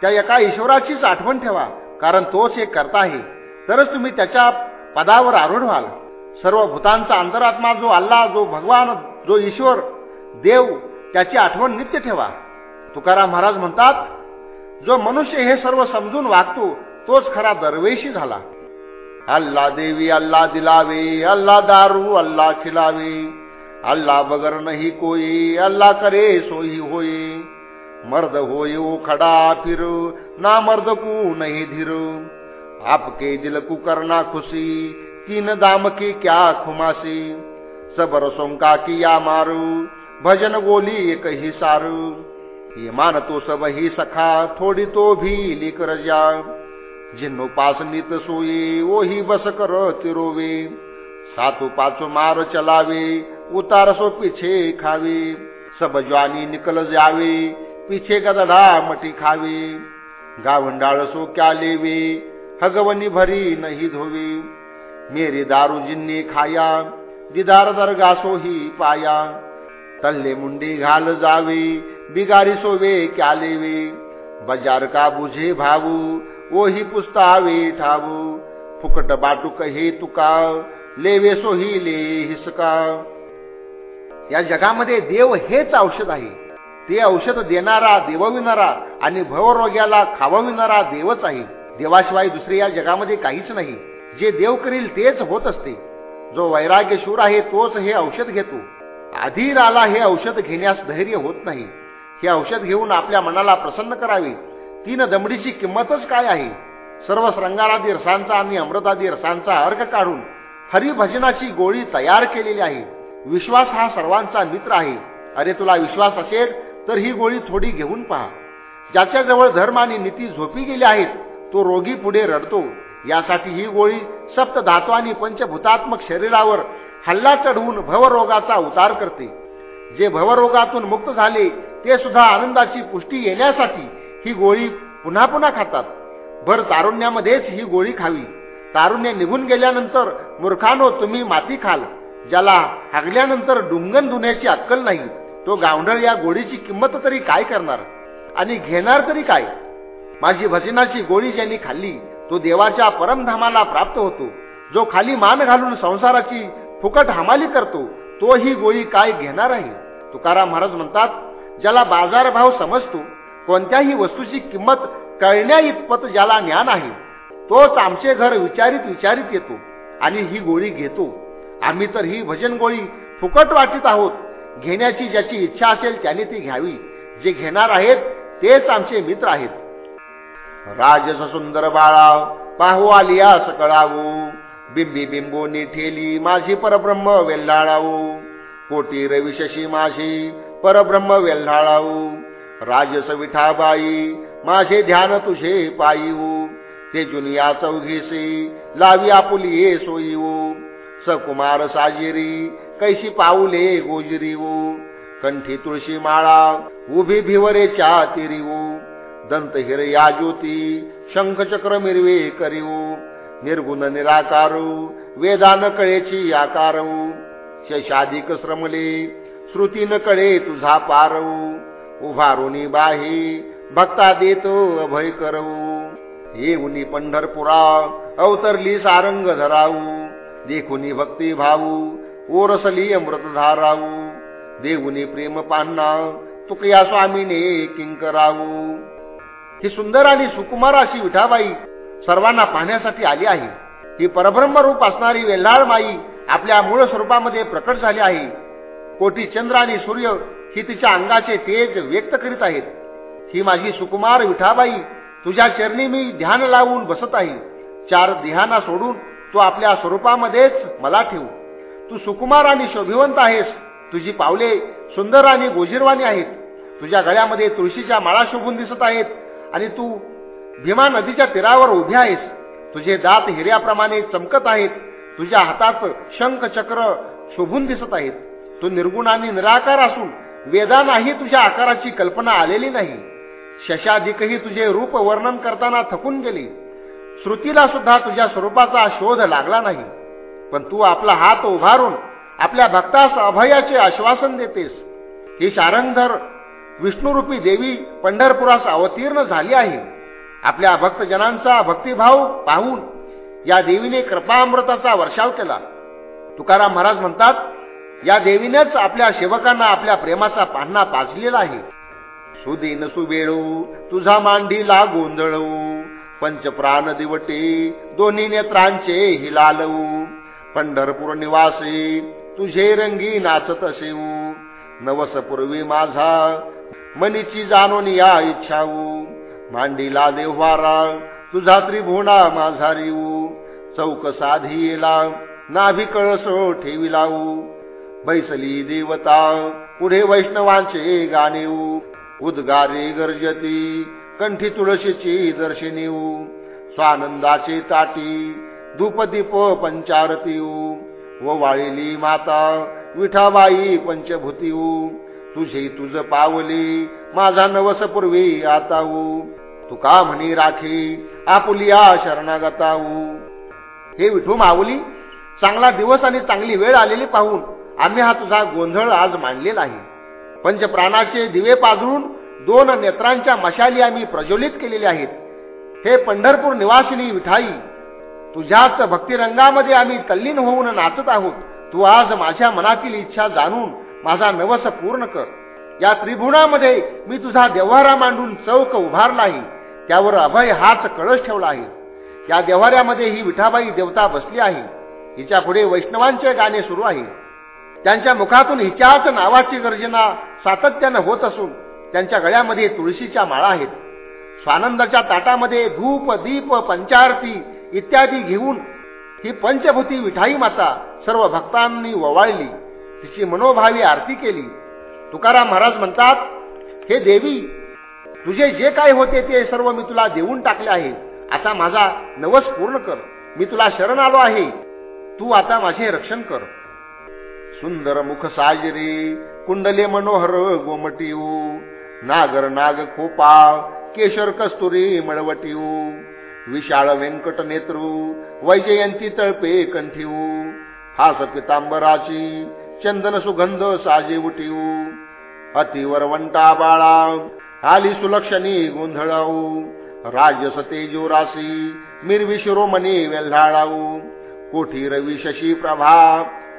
त्या एका ईश्वराचीच आठवण ठेवा कारण तोच एक करता आहे. तरच तुम्ही त्याच्या पदावर आरूढ व्हाल. सर्व भूतांचा अंतरात्मा जो अल्ला जो भगवान जो ईश्वर देव त्याची आठवण नित्य ठेवा. तुकाराम महाराज म्हणतात जो मनुष्य हे सर्व समजून वागतो तोच खरा दरवेशी झाला. अल्ला देवी अल्ला दिलावे अल्ला दारू अल्ला खिलावे अल्ला बगर नाही कोई अल्ला करे सोई होय मर्द होय ओ खडा फिर ना मर्द कू नहीं धीर। आपके दिल कु करना खुशी तीन दाम की क्या खुमासी? सबर सोंका किया मारू भजन गोली एक ही सारू। ये मानतो सब ही सखा थोडी तो भी लिख जा जिन्नो पास नित सोये वो ही बस कर तिरोवे सातु पाचो मार चलावे उतार सो पीछे खावे। सब ज्वानी निकल जावे पीछे गदडा मटी खावे। गावंडाळ सो क्या लेवे हगवनी भरी नहीं धोवे। मेरी दारू खाया दिदार दरगा ही पाया। तल्ले मुंडी घाल जावे बिगारी सोवे क्या लेवे? बजार का बुझे भावू ओही पुस्तावे ठावू। फुकट बाटूक हे तुका लेवे सोही ले हिसका। या जगामध्ये देव हेच औषध आहे. ते औषध देणारा देवविणारा आणि भवरोग्याला खावविणारा देवच आहे. देवाशिवाय दुसरे या जगामध्ये काहीच नाही. जे देव करील तेच होत असते. जो वैराग्यशूर आहे तोच हे औषध घेतो. अधीराला हे औषध घेण्यास धैर्य होत नाही. हे औषध घेऊन आपल्या मनाला प्रसन्न करावे. तीन दमडीची किंमतच काय आहे? सर्व श्रंगारादी रसांचा आणि अमृतादी रसांचा अर्घ काढून हरिभजनाची गोळी तयार केलेली आहे. विश्वास हा सर्वांचा मित्र आहे. अरे तुला विश्वास असेल तर ही गोळी थोडी घेऊन पहा. ज्याच्याजवळ धर्म आणि नीती झोपी गेली आहेत तो रोगी पुढे रडतो. यासाठी ही गोळी सप्त धातू आणि पंचभूतात्मक शरीरावर हल्ला चढवून भवरोगाचा उतार करते. जे भवरोगातून मुक्त झाले ते सुद्धा आनंदाची पुष्टी येण्यासाठी ही गोळी पुन्हा पुन्हा खातात. भर तारुण्यामध्येच ही गोळी खावी. तारुण्य निघून गेल्यानंतर मूर्खानो तुम्ही माती खाल. ज्याला हागल्यानंतर डुंगन धुण्याची अक्कल नाही. तो गावंढळ या गोळीची किंमत तरी काय करणार? आणि घेणार तरी काय? माझी भजनाची गोळी ज्यांनी खाल्ली तो देवाच्या परमधामाला प्राप्त होतो. जो खाली मान घालून संसाराची फुकट हमाली करतो तो ही गोळी काय घेणार आहे तुकाराम महाराज म्हणतात ज्याला बाजारभाव समजतो कोणत्याही वस्तूची किंमत कळण्या इतपत ज्याला ज्ञान आहे तोच आमचे घर विचारित विचारित येतो आणि ही गोळी घेतो. आम्ही तर ही भजन गोळी फुकट वाटीत आहोत. घेण्याची ज्याची इच्छा असेल त्याने ती घ्यावी. जे घेणार आहेत तेच आमचे मित्र आहेत. राजस सुंदर बाळा पाहू आलिया कळावू. बिंबी बिंबोनी ठेली माझी परब्रह्म वेल्हाळावू. कोटी रविशशी माझी परब्रह्म वेल्हाळावू. राजस विठाबाई माझे ध्यान तुझे पायीऊ ते जुनिया चौघीसी लावी आपुली ये सोयीवू. सकुमार साजिरी कैशी पाऊले गोजरीऊ कंठी तुळशी माळा उभी भिवरेच्या तिरीऊ दंत हिरया ज्योती शंखचक्र मिरवे करीऊ निर्गुण निराकारू वेदान कळेची आकारवू शशाधिक श्रमले श्रुतीन कळे तुझा पारवू उभारुनी बाही भक्ता देतो अभय करऊ येऊनी पंढरपुरा अवतरली सारंग धराऊ देखुनी भक्ती भाऊ ओरसली अमृत धाराऊ देऊनी प्रेम पान्ना तुकया स्वामीने किंकराऊ ही सुंदर आणि सुकुमार अशी विठाबाई सर्वांना पाहण्यासाठी आली आहे. ही परब्रह्म रूप असणारी वेल्हाळ माई आपल्या मूळ स्वरूपामध्ये प्रकट झाली आहे. कोटी चंद्र आणि सूर्य ही तिच्या अंगाचे तेज व्यक्त करीत आहेत. ही माझी सुकुमार विठाबाई तुझ्या चरणी मी ध्यान लावून बसत आहे. चार देहांना सोडून तू आपल्या स्वरूपामध्येच मला ठेवू. तू सुकुमार आणि शोभिवंत आहेस. तुझी पावले सुंदर आणि गोजीरवाणी आहेत. तुझ्या गळ्यामध्ये तुळशीच्या माळा शोभून दिसत आहेत. आणि तू भीमा नदीच्या तीरावर उभे आहेस. तुझे दात हिऱ्याप्रमाणे चमकत आहेत. तुझ्या हातात शंख चक्र शोभून दिसत आहेत. तू निर्गुण आणि निराकार असून वेदांनाही तुझ्या आकाराची कल्पना आलेली नाही. शशाधिकही तुझे रूप वर्णन करताना थकून गेले. श्रुतीला सुद्धा तुझ्या स्वरूपाचा शोध लागला नाही. पण तू आपला हात उभारून आपल्या भक्तास अभयाचे आश्वासन देतेस. ही शारंगधर विष्णुरूपी देवी पंढरपुरास अवतीर्ण झाली आहे. आपल्या भक्तजनांचा भक्तिभाव पाहून या देवीने कृपामृताचा वर्षाव केला. तुकाराम महाराज म्हणतात या देवीनेच आपल्या सेवकांना आपल्या प्रेमाचा पान्हा पाजलेला आहे. सुदीन सुबेळू तुझा मांडीला गोंधळू पंचप्राण दिवटे दोन्ही नेत्रांचे हिलालवू पंढरपूर निवासी तुझे रंगी नाचत असेऊ नवसपूर्वी माझा. मनीची जाणून या इच्छाऊ. मांडीला देव्हारा. तुझा त्रिभुवना माझा रिऊ. चौक साधी येला नाभी कळसो ठेवी लावू बैसली देवता पुढे वैष्णवांचे गाणेऊ. उद्गारे गर्जती कंठी तुळशीची दर्शनीऊ. स्वानंदाचे ताटी धूपदीप पंचारतीऊ. व वाळिली माता विठाबाई पंचभूतीऊ तुझे तुझ पावली माझा नवस पूर्वी आताऊ तुका म्हणी राखी आपुलिया शरणागताऊ हे विठू माऊली चांगला दिवस आणि चांगली वेळ आलेली पाहून आम्ही हा तुझा गोंधळ आज मांडलेला आहे पंचप्राणाचे दिवे पाजळून दोन नेत्रांच्या मशाली आम्ही प्रज्वलित केलेले आहेत. हे पंढरपूर निवासिनी विठाई तुझ्याच भक्तिरंगामध्ये आम्ही तल्लीन होऊन नाचत आहोत. तू आज माझ्या मनातील इच्छा जाणून माझा नवस पूर्ण कर. या त्रिभुणामध्ये मी तुझा देव्हारा मांडून चौक उभारला आहे त्यावर अभय हाच कळस ठेवला आहे या देव्हाऱ्यामध्ये ही विठाबाई देवता बसली आहे. हिच्या पुढे वैष्णवांचे गाणे सुरू आहे. त्यांच्या मुखातून हिच्याच नावाची गर्जना सातत्यानं होत असून त्यांच्या गळ्यामध्ये तुळशीच्या माळा आहेत. स्वानंदाच्या ताटामध्ये धूप दीप पंचारती इत्यादी घेऊन ही पंचभूती विठाई माता सर्व भक्तांनी ववाळली. तिची मनोभावी आरती केली. तुकाराम महाराज म्हणतात हे देवी तुझे जे काय होते ते सर्व मी तुला देऊन टाकले आहे. आता माझा नवस पूर्ण कर. मी तुला शरण आलो आहे. तू आता माझे रक्षण कर. सुंदर मुख साजरे कुंडले मनोहर गोमटीऊ. नागर नाग खोपा केशर कस्तुरी मळवटीऊ. विशाळ व्यंकट नेत्रू वैजयंती तळपे कंठीऊ हास पितांबराची चंदन सुगंध साजे उठीऊ अतिवर वंटा बाळा आली सुलक्षणी गोंधळाऊ राजसते जोरासी मिरवी शिरोमणी वेल्हाळाऊ कोठी रवी शशी प्रभा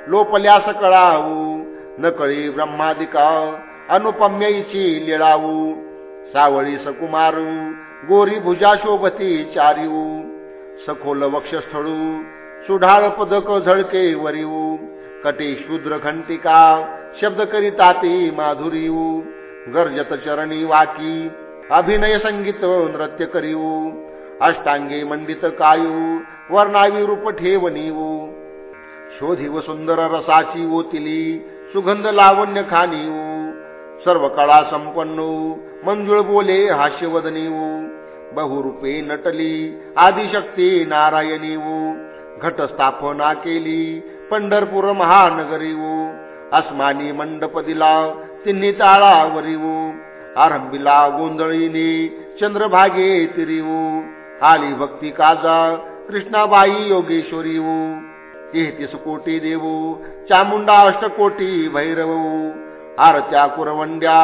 लोपल्यास कळावू नकळी ब्रह्मादिका अनुपम्यईची लिळाऊ सावळी सकुमारू गोरी भुजाशोभती चारिऊ सखोल वक्षस्थळू सुढाळ पदक झळके वरिऊ कटे शूद्र घंटिका शब्द करीताती माधुरीऊ गर्जत चरणी वाकी अभिनय संगीत नृत्य करीऊ अष्टांगे मंडित कायू वर्णावी रूप ठेवनीऊ शोधी व सुंदर रसाची ओतिली सुगंध लावण्य खानीऊ सर्व कळा संपन्नू मंजुळ बोले हास्यवदनीऊ बहुरूपे नटली आदिशक्ती नारायणीऊ घटस्थापना केली पंढरपूर महानगरीऊ अस्मानी मंडप दिला तिन्ही ताळावरीऊ आरंभीला गोंधळीने चंद्रभागे तिरीऊ आली भक्ती काजा कृष्णाबाई योगेश्वरीऊ तेहतीस कोटी देऊ चामुंडा अष्टकोटी भैरवू आरत्या कुरवंड्या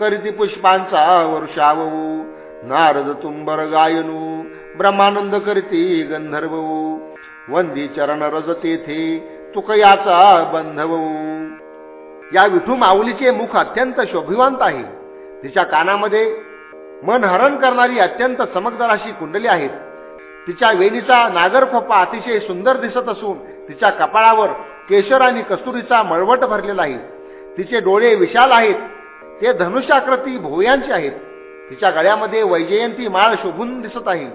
करीती पुष्पांचा वर्षावू नारद तुंबर गायनू ब्रह्मानंद करीती गंधर्व वंदी चरण रज तेथे तुकयाचा बंधव या विठू माऊलीचे मुख अत्यंत शोभिवंत आहे. तिच्या कानामध्ये मन हरण करणारी अत्यंत चमकदार अशी कुंडली आहेत. तिच्या वेणीचा नागरफप्पा अतिशय सुंदर दिसत असून तिच्या कपाळावर केशर आणि कस्तुरीचा मळवट भरलेला आहे. तिचे डोळे विशाल आहेत. ते धनुष्याकृती भोयांचे आहेत. तिच्या गळ्यामध्ये वैजयंती माळ शोभून दिसत आहे.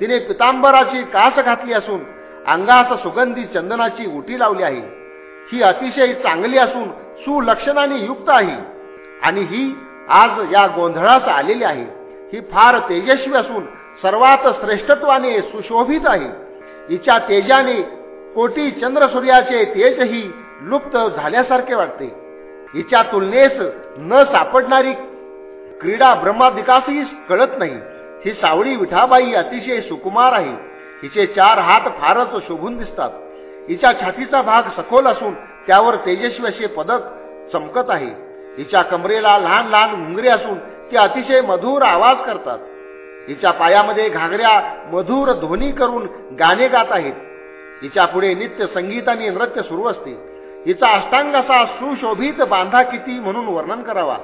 तिने पितांबराची कास घातली असून अंगास सुगंधी चंदनाची उटी लावली आहे. ही अतिशय चांगली असून सुलक्षणाने युक्त आहे. आणि ही आज या गोंधळास आलेली आहे. ही फार तेजस्वी असून सर्वात श्रेष्ठत्वाने सुशोभित आहे. हिच्या तेजाने कोटी चंद्र सूर्याचे तेजही लुप्त झाल्यासारखे वाटते. हिच्या तुलनेस न सापडणारी क्रीडा ब्रह्माधिकासही कळत नाही. ही सावळी विठाबाई अतिशय सुकुमार आहे. हिचे चार हात फारच शोभून दिसतात. हिच्या छातीचा भाग सखोल असून त्यावर तेजस्वी असे पदक चमकत आहे. हिच्या कमरेला लहान लहान घुंगरे असून ते अतिशय मधुर आवाज करतात. हिच्या पायामध्ये घागऱ्या मधुर ध्वनी करून गाणे गात आहेत. हिच्या पुढे नित्य संगीत आणि नृत्य सुरू असते. हिचा अष्टांग असा सुशोभित बांधा किती म्हणून वर्णन करावा.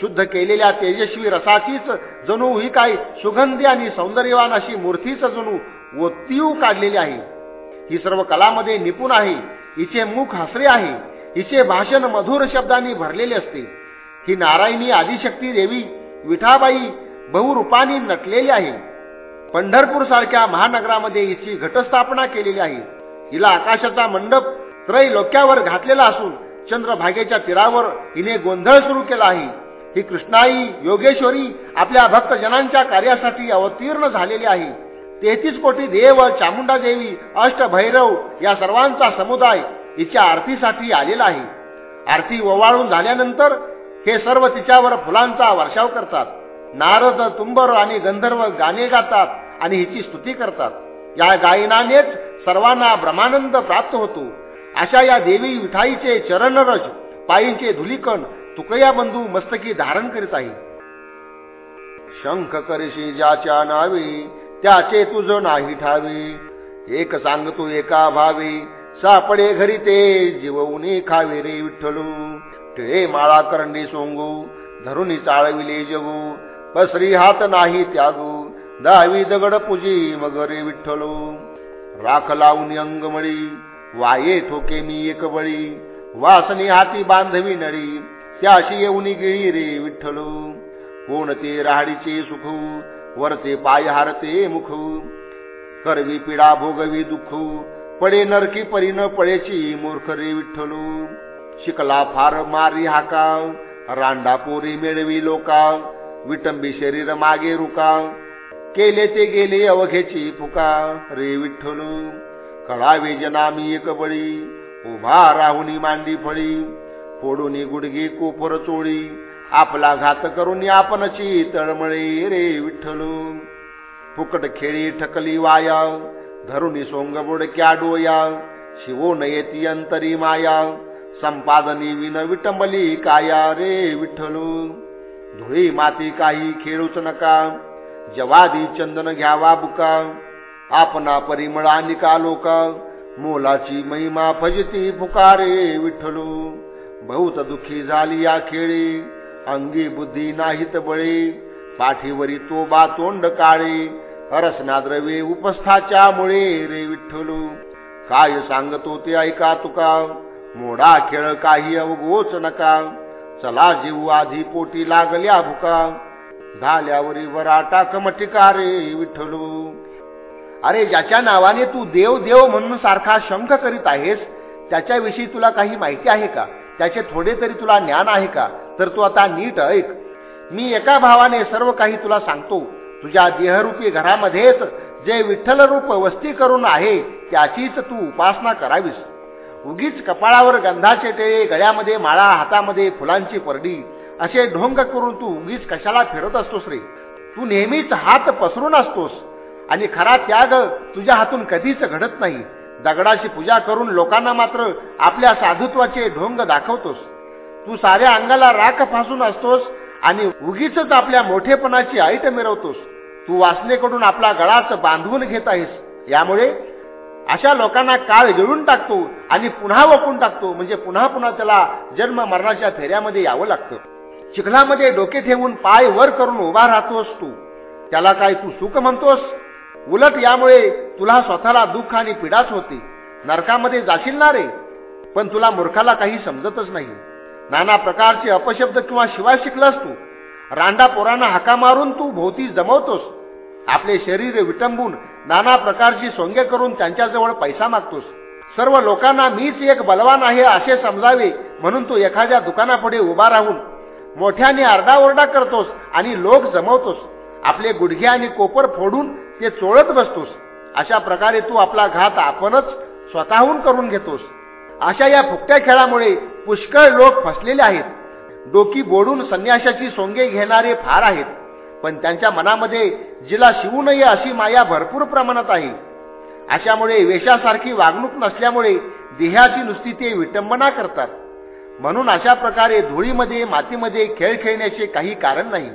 शुद्ध केलेल्या तेजस्वी रसाचीच जणू ही काही सुगंधी आणि सौंदर्यवान अशी मूर्तीच जणू वतीव काढलेली आहे. ही सर्व कलामध्ये निपुण आहे हिचे मुख हसरे आहे हिचे भाषण मधुर शब्दांनी भरलेले असते. ही नारायणी आदिशक्ती देवी विठाबाई बहुरूपानी नटलेली आहे. पंढरपूर सारख्या महानगरामध्ये हिची घटस्थापना केलेली आहे. हिला आकाशाचा मंडप त्रैलोक्यावर घातलेला असून चंद्रभागेच्या तीरावर हिने गोंधळ सुरू केला आहे. ही कृष्णाई योगेश्वरी आपल्या भक्तजनांच्या कार्यासाठी अवतीर्ण झालेली आहे. तेहतीस कोटी देव चामुंडा देवी अष्टभैरव या सर्वांचा समुदाय हिच्या आरतीसाठी आलेला आहे. आरती ओवाळून झाल्यानंतर हे सर्व तिच्यावर फुलांचा वर्षाव करतात. नारद तुंबर आणि गंधर्व गाणे गातात आणि हिची स्तुती करतात. या गायनानेच सर्वांना ब्रह्मानंद प्राप्त होतो. अशा या देवी विठाईचे चरणरज पायींचे धुलिकण तुकया बंधू मस्तकी धारण करीत आहे. शंख करशी ज्याच्या नावी त्याचे तुझ नाही ठावी. एक सांगतो एका भावी सापडे घरी ते जीवनी खावे रे विठ्ठलू. टिळे माळा करंडी सोंगू धरुणी चाळविले जगू पसरी हात नाही त्यागू दहावी दगड पुजी मग रे विठ्ठलू. राख लावून अंगमळी वाये थोके मी एक बळी वासनी हाती बांधवी नळी त्याशी येऊन गिळी रे विठ्ठलू. कोण ते राहाडीचे सुख वरते पाय हारते मुख. करवी पिडा भोगवी दुःख पडे नरकी परीन पळेची मूर्ख रे विठ्ठलू. शिकला फार मारी हाका रांडा पोरी मिळवी लोका विटंबी शरीर मागे रुका केले ते गेले अवघेची फुका रे विठ्ठलू. कळावे जनामी एक बळी. उभा राहुनी मांडी फळी. फोडून गुडगी कोपर चोळी. आपला घात करून आपणची तळमळे रे विठ्ठलू. फुकट खेळी ठकली वाया. धरुणी सोंग बुडक्या डोया. शिवो येती अंतरी माया. संपादनी विन विटंबली काया रे विठ्ठलू. धुळी माती काही खेळूच नका. जवादी चंदन घ्यावा बुका. आपणा परिमळा निकालोका मोलाची महिमा फजती फुकारे विठ्ठलो. बहुत दुखी झाली या खेळी अंगी बुद्धी नाहीत बळे. पाठीवरी तो बा तोंड काळे रसना द्रवे उपस्थाच्या मुळे रे विठ्ठलू. काय सांगतो ते ऐका तुका मोडा खेळ काही अवगोच नका. चला जीव आधी पोटी लागल्या भुका. झाल्यावरी वराटा कमटिका रे विठ्ठलू? अरे ज्याच्या नावाने तू देव देव म्हणून सारखा शंख करीत आहेस त्याच्याविषयी तुला काही माहिती आहे का? त्याचे थोडे तरी तुला ज्ञान आहे का? तर तू आता नीट ऐक. मी एका भावाने सर्व काही तुला सांगतो. तुझ्या देहरूपी घरामध्येच जे विठ्ठल रूप वस्ती करून आहे त्याचीच तू उपासना करावीस. उगीच कपाळावर गंधाचे टेळे गळ्यामध्ये माळा हातामध्ये फुलांची परडी असे ढोंग करून तू उगीच कशाला फिरत असतोस रे? तू नेहमीच हात पसरून असतोस. आणि खरा त्याग तुझ्या हातून कधीच घडत नाही. दगडाची पूजा करून लोकांना मात्र आपल्या साधुत्वाचे ढोंग दाखवतोस. तू साऱ्या अंगाला राख फासून असतोस आणि उगीच आपल्या मोठेपणाची आईट मिरवतोस. तू वासनेकडून आपला गळाच बांधवून घेत आहेस. यामुळे अशा लोकांना काळ गिळून टाकतो आणि पुन्हा वकून टाकतो म्हणजे पुन्हा पुन्हा त्याला जन्म मरणाच्या फेऱ्यामध्ये यावं लागतं. चिखलामध्ये डोके ठेवून पाय वर करून उभा राहतोस तू. त्याला काय तू सुख म्हणतोस? उलट यामुळे तुला स्वतःला दुःख आणि पिडाच होते. नरकामध्ये जाशील ना रे? पण तुला मूर्खाला काही समजतच नाही. नाना प्रकारचे अपशब्द किंवा शिवाय शिकलास तू. रांडा पोरांना हाका मारून तू भोवती जमवतोस. आपले शरीर विटंबून नाना प्रकारची सोंगे करून त्यांच्याजवळ पैसा मागतोस. सर्व लोकांना मीच एक बलवान आहे असे समजावे म्हणून तू एखाद्या दुकानापुढे उभा राहून मोठ्याने आरडाओरडा करतोस आणि लोक जमवतोस. आपले गुडघे आणि कोपर फोडून ते चोळत बसतोस. अशा प्रकारे तू आपला घात आपणच स्वतःहून करून घेतोस. अशा या फुकट्या खेळामुळे पुष्कळ लोक फसलेले आहेत. डोकी बोडून संन्याशाची सोंगे घेणारे फार आहेत. पण त्यांच्या मनामध्ये जिला शिवू नये अशी माया भरपूर प्रमाणात आहे. अशामुळे वेशासारखी वागणूक नसल्यामुळे देहाची नुसती ते विटंबना करतात. म्हणून अशा प्रकारे धुळीमध्ये मातीमध्ये खेळ खेळण्याचे काही कारण नाही.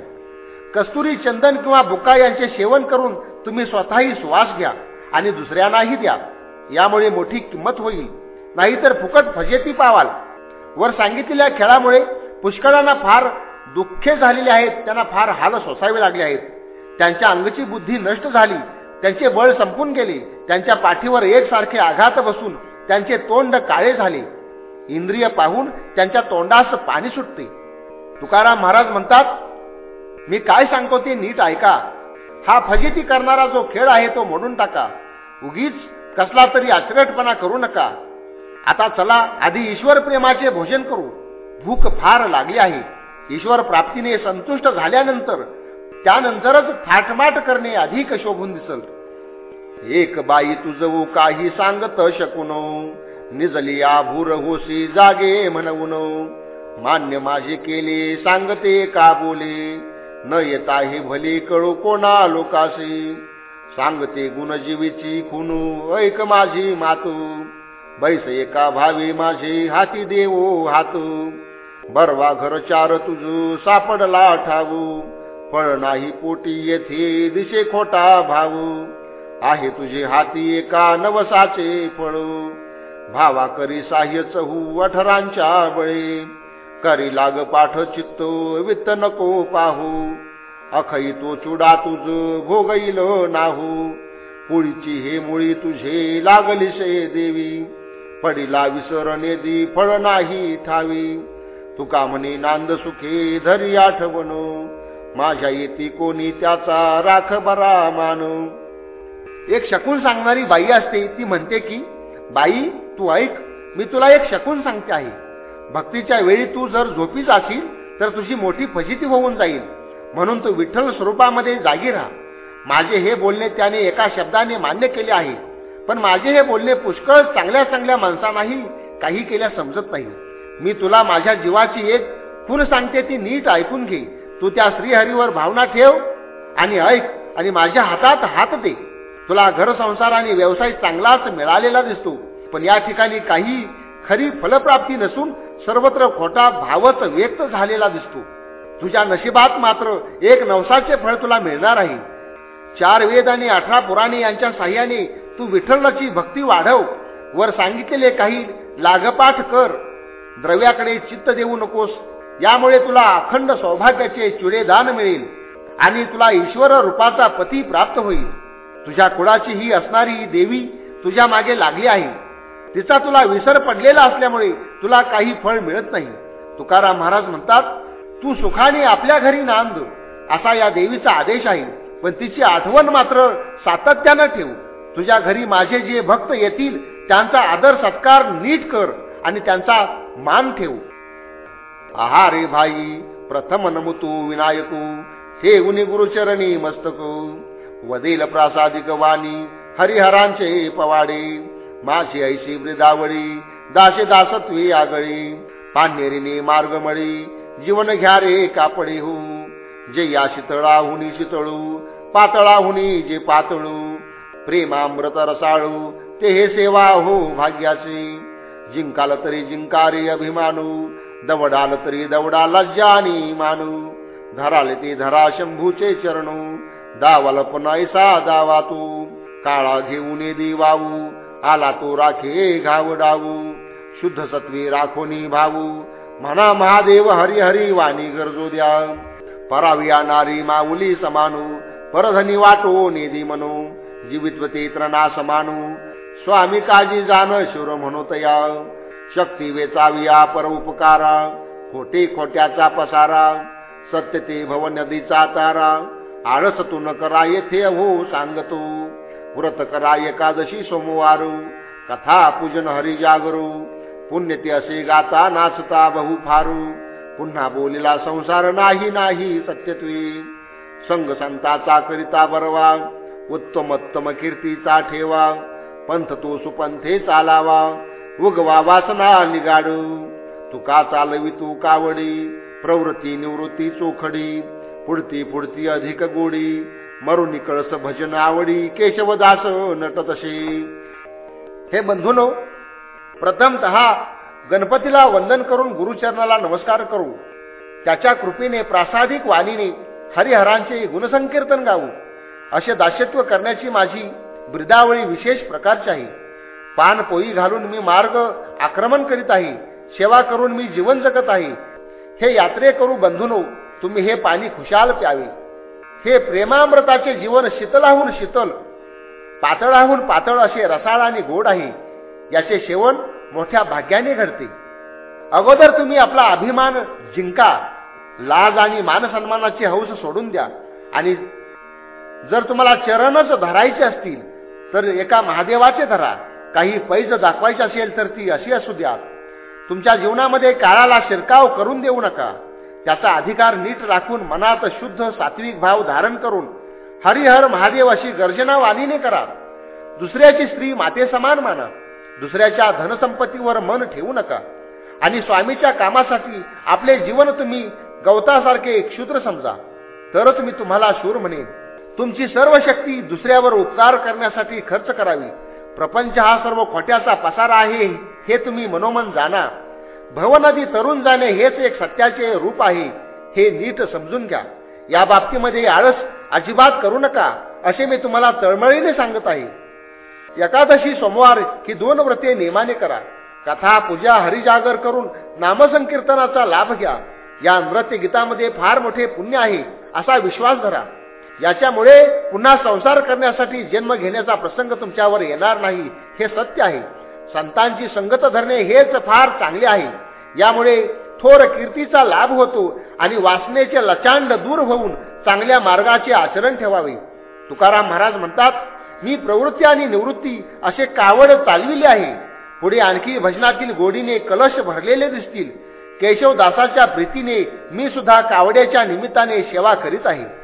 कस्तुरी चंदन किंवा बुका यांचे सेवन करून तुम्ही स्वतःही श्वास घ्या आणि दुसऱ्यांनाही द्या. यामुळे मोठी किंमत होईल. नाहीतर फुकट फजेती पावाल. वर सांगितलेल्या खेळामुळे पुष्कळांना फार दुःखे झालेले आहेत त्यांना फार हाल सोसावे लागले आहेत. त्यांच्या अंगची बुद्धी नष्ट झाली त्यांचे बळ संपून गेले त्यांच्या पाठीवर एकसारखे आघात बसून त्यांचे तोंड काळे झाले. इंद्रिय पाहून त्यांच्या तोंडास पाणी सुटते. तुकाराम महाराज म्हणतात मी काय सांगतो ते नीट ऐका. हा फजिती करणारा जो खेळ आहे तो मोडून टाका. उगीच कसला तरी आचरटपणा करू नका. आता चला आधी ईश्वर प्रेमाचे भोजन करू. भूक फार लागली आहे. ईश्वर प्राप्तीने संतुष्ट झाल्यानंतर त्यानंतरच थाटमाट करणे अधिक शोभून दिसल. एक बाई तुझवू काही सांगत शकून. निजली आभूर होशी जागे म्हणून मान्य माझे केले सांगते का बोले? न येता ही भली कळू कोणा लोकाशी सांगते गुणजीवीची खुनू ऐक माझी मातू. बैस एका भावी माझी हाती देवो हातू. बरवा घर चार तुझू सापडला ठाऊ. फळ नाही पोटी येथे दिशे खोटा भाऊ. आहे तुझे हाती एका नवसाचे फळू. भावा करी साह्य चहू अठरांच्या बळे. करी लाग पाठ चित्त वित्त नको पाहू. अखई तो चुडा तुझ भोगईल नाहू. पुळीची हे मुळी तुझे लागलीसे देवी. पडिला विसरणे दी फळ नाही ठावी. तुका म्हणे नांद सुखे धरी आठवण. माझ्या येती कोणी त्याचा राख बरा मानू. एक शकून सांगणारी बाई असते ती म्हणते की बाई तू ऐक मी तुला एक शकून सांगते आहे. भक्तीच्या वेळी तू जर झोपी जाशील तर तुझी मोठी फजिती होऊन जाईल. म्हणून तू विठ्ठल स्वरूपामध्ये जागी राहा. माझे हे बोलणे त्याने एका शब्दाने मान्य केले आहे. पण माझे हे बोलणे पुष्कळ चांगल्या चांगल्या माणसांनाही काही केल्या समजत नाही. मी तुला माझ्या जीवाची एक खून सांगते ती नीट ऐकून घे. तू त्या श्रीहरीवर भावना ठेव आणि ऐक आणि माझ्या हातात हात दे. तुला घर संसार आणि व्यवसाय चांगलाच मिळालेला दिसतो. पण या ठिकाणी काही खरी फलप्राप्ती नसून सर्वत्र खोटा भावच व्यक्त झालेला दिसतो. तुझ्या नशिबात मात्र एक नवसाचे फळ तुला मिळणार आहे चार वेद आणि अठरा पुराणे यांच्या साह्याने तू विठ्ठलाची भक्ती वाढव. वर सांगितलेले काही लागपाठ कर. द्रव्याकडे चित्त देऊ नकोस. यामुळे तुला अखंड सौभाग्याचे चुडेदान मिळेल आणि तुला ईश्वर रूपाचा पती प्राप्त होईल. तुझ्या कुळाची ही असणारी देवी तुझ्या मागे लागली आहे. तिचा तुला विसर पडलेला असल्यामुळे तुला काही फळ मिळत नाही. तुकाराम महाराज म्हणतात तू सुखाने आपल्या घरी नांद. असा या देवीचा आदेश आहे. पण तिची आठवण मात्र सातत्यानं ठेव. तुझ्या घरी माझे जे भक्त येतील त्यांचा आदर सत्कार नीट कर आणि त्यांचा मान ठेव. आहा रे भाई प्रथम नमतू विनायकू हे उनी गुरुचरणी मस्तक. वदेल प्रासादिक वाणी हरिहरांचे पवाडे. माझी ऐशी वृदावळी दासे दासत्वी आगळी. पांढेरीने मार्गमळी जीवन घ्या रे कापडी हो. जे या शीतळाहुनी शीतळू पातळाहुनी जे पातळू. प्रेमामृत रसाळू ते हे सेवा हो भाग्याचे. जिंकाल तरी जिंकारे अभिमानू दवडाल तरी दवडा लज्जानी मानू. धराले ते धरा शंभूचे चरणू दावाल पुन्हा दावा तू. काळा घेऊन दिवाऊ आला तो राखे घाव डावू शुद्ध सत्वी राखोनी भाऊ म्हणा महादेव हरी हरी वाणी गरजो द्या. पराविया नारी माऊली समानू परधनी वाटो निधी म्हणू जीवित्वते त्रणा समानू स्वामी काजी जाण शुर म्हणोतया शक्ती वेचाविया पर उपकारा खोटे खोट्याचा पसारा. सत्य ते भव नदीचा तारा आळस तू न करा येथे हो सांगतो. व्रत करा एकादशी सोमवारू कथा पूजन हरी जागरू पुण्य ते असे गाता नाचता बहु फारू पुन्हा बोलिला संसार नाही नाही सत्यत्वी. संग संताचा करिता बरवा उत्तमोत्तम कीर्तीचा ठेवा पंथ तो सुपंथे चालावा उगवा वासना निगाडू. तुका चालवी तू कावडी प्रवृत्ती निवृत्ती चोखडी पुढती पुढती अधिक गोडी मरुनी कळस भजन आवडी केशवदास नट तसे हे बंधुनो प्रथमत गणपतीला वंदन करून गुरुचरणाला नमस्कार करू. त्याच्या कृपेने प्रासादिक वाणीने हरिहरांचे गुणसंकीर्तन गाऊ. असे दास्यत्व करण्याची माझी ब्रिदावळी विशेष प्रकारची आहे. पान पोई घालून मी मार्ग आक्रमण करीत आहे. सेवा करून मी जीवन जगत आहे. हे यात्रे करू बंधुनो तुम्ही हे पाणी खुशाल प्यावे. हे प्रेमामृताचे जीवन शीतलाहून शीतल पातळाहून पातळ असे रसाळ आणि गोड आहे याचे सेवन मोठ्या भाग्याने घडते. अगोदर तुम्ही आपला अभिमान जिंका लाज आणि मानसन्मानाची हौस सोडून द्या. आणि जर तुम्हाला चरणच धरायचे असतील तर एका महादेवाचे धरा. काही पैज दाखवायची असेल तर ती अशी असू द्या. तुमच्या जीवनामध्ये काळाला शिरकाव करून देऊ नका. त्याचा अधिकार नीट राखून मनात शुद्ध सात्विक भाव धारण करून हरिहर महादेव अशी गर्जना वाणीने करा. दुसऱ्याची स्त्री माते समान माना. दुसऱ्याच्या धनसंपत्तीवर मन ठेवू नका. आणि स्वामीच्या कामासाठी आपले जीवन तुम्ही गवतासारखे क्षुद्र समजा. तरच मी तुम्हाला शूर म्हणेन. तुमची सर्व शक्ती दुसऱ्यावर उपकार करण्यासाठी खर्च करावी. प्रपंच हा सर्व खोट्याचा पसारा आहे हे तुम्ही मनोमन जाणा. भवनदी तरुण जाणे हेच एक सत्याचे रूप आहे. हे नीट समजून घ्या. या बाबतीमध्ये आळस अजिबात करू नका असे मी तुम्हाला तळमळीने सांगत आहे. एकादशी सोमवार ही दोन व्रते नियमाने करा. कथा पूजा हरिजागर करून नामसंकीर्तनाचा लाभ घ्या. या नृत्य गीतामध्ये फार मोठे पुण्य आहे असा विश्वास धरा. याच्यामुळे पुन्हा संसार करण्यासाठी जन्म घेण्याचा प्रसंग तुमच्यावर येणार नाही हे सत्य आहे. संतांची संगत धरणे हेच फार चांगले आहे. यामुळे थोर कीर्तीचा लाभ होतो आणि वासनेचे लचांड दूर होऊन चांगल्या मार्गाचे आचरण ठेवावे. तुकाराम महाराज म्हणतात मी प्रवृत्ती आणि निवृत्ती असे कावड चालविले आहे. पुढे आणखी भजनातील गोडीने कलश भरलेले दिसतील. केशवदासाच्या प्रीतीने मी सुद्धा कावड्याच्या निमित्ताने सेवा करीत आहे.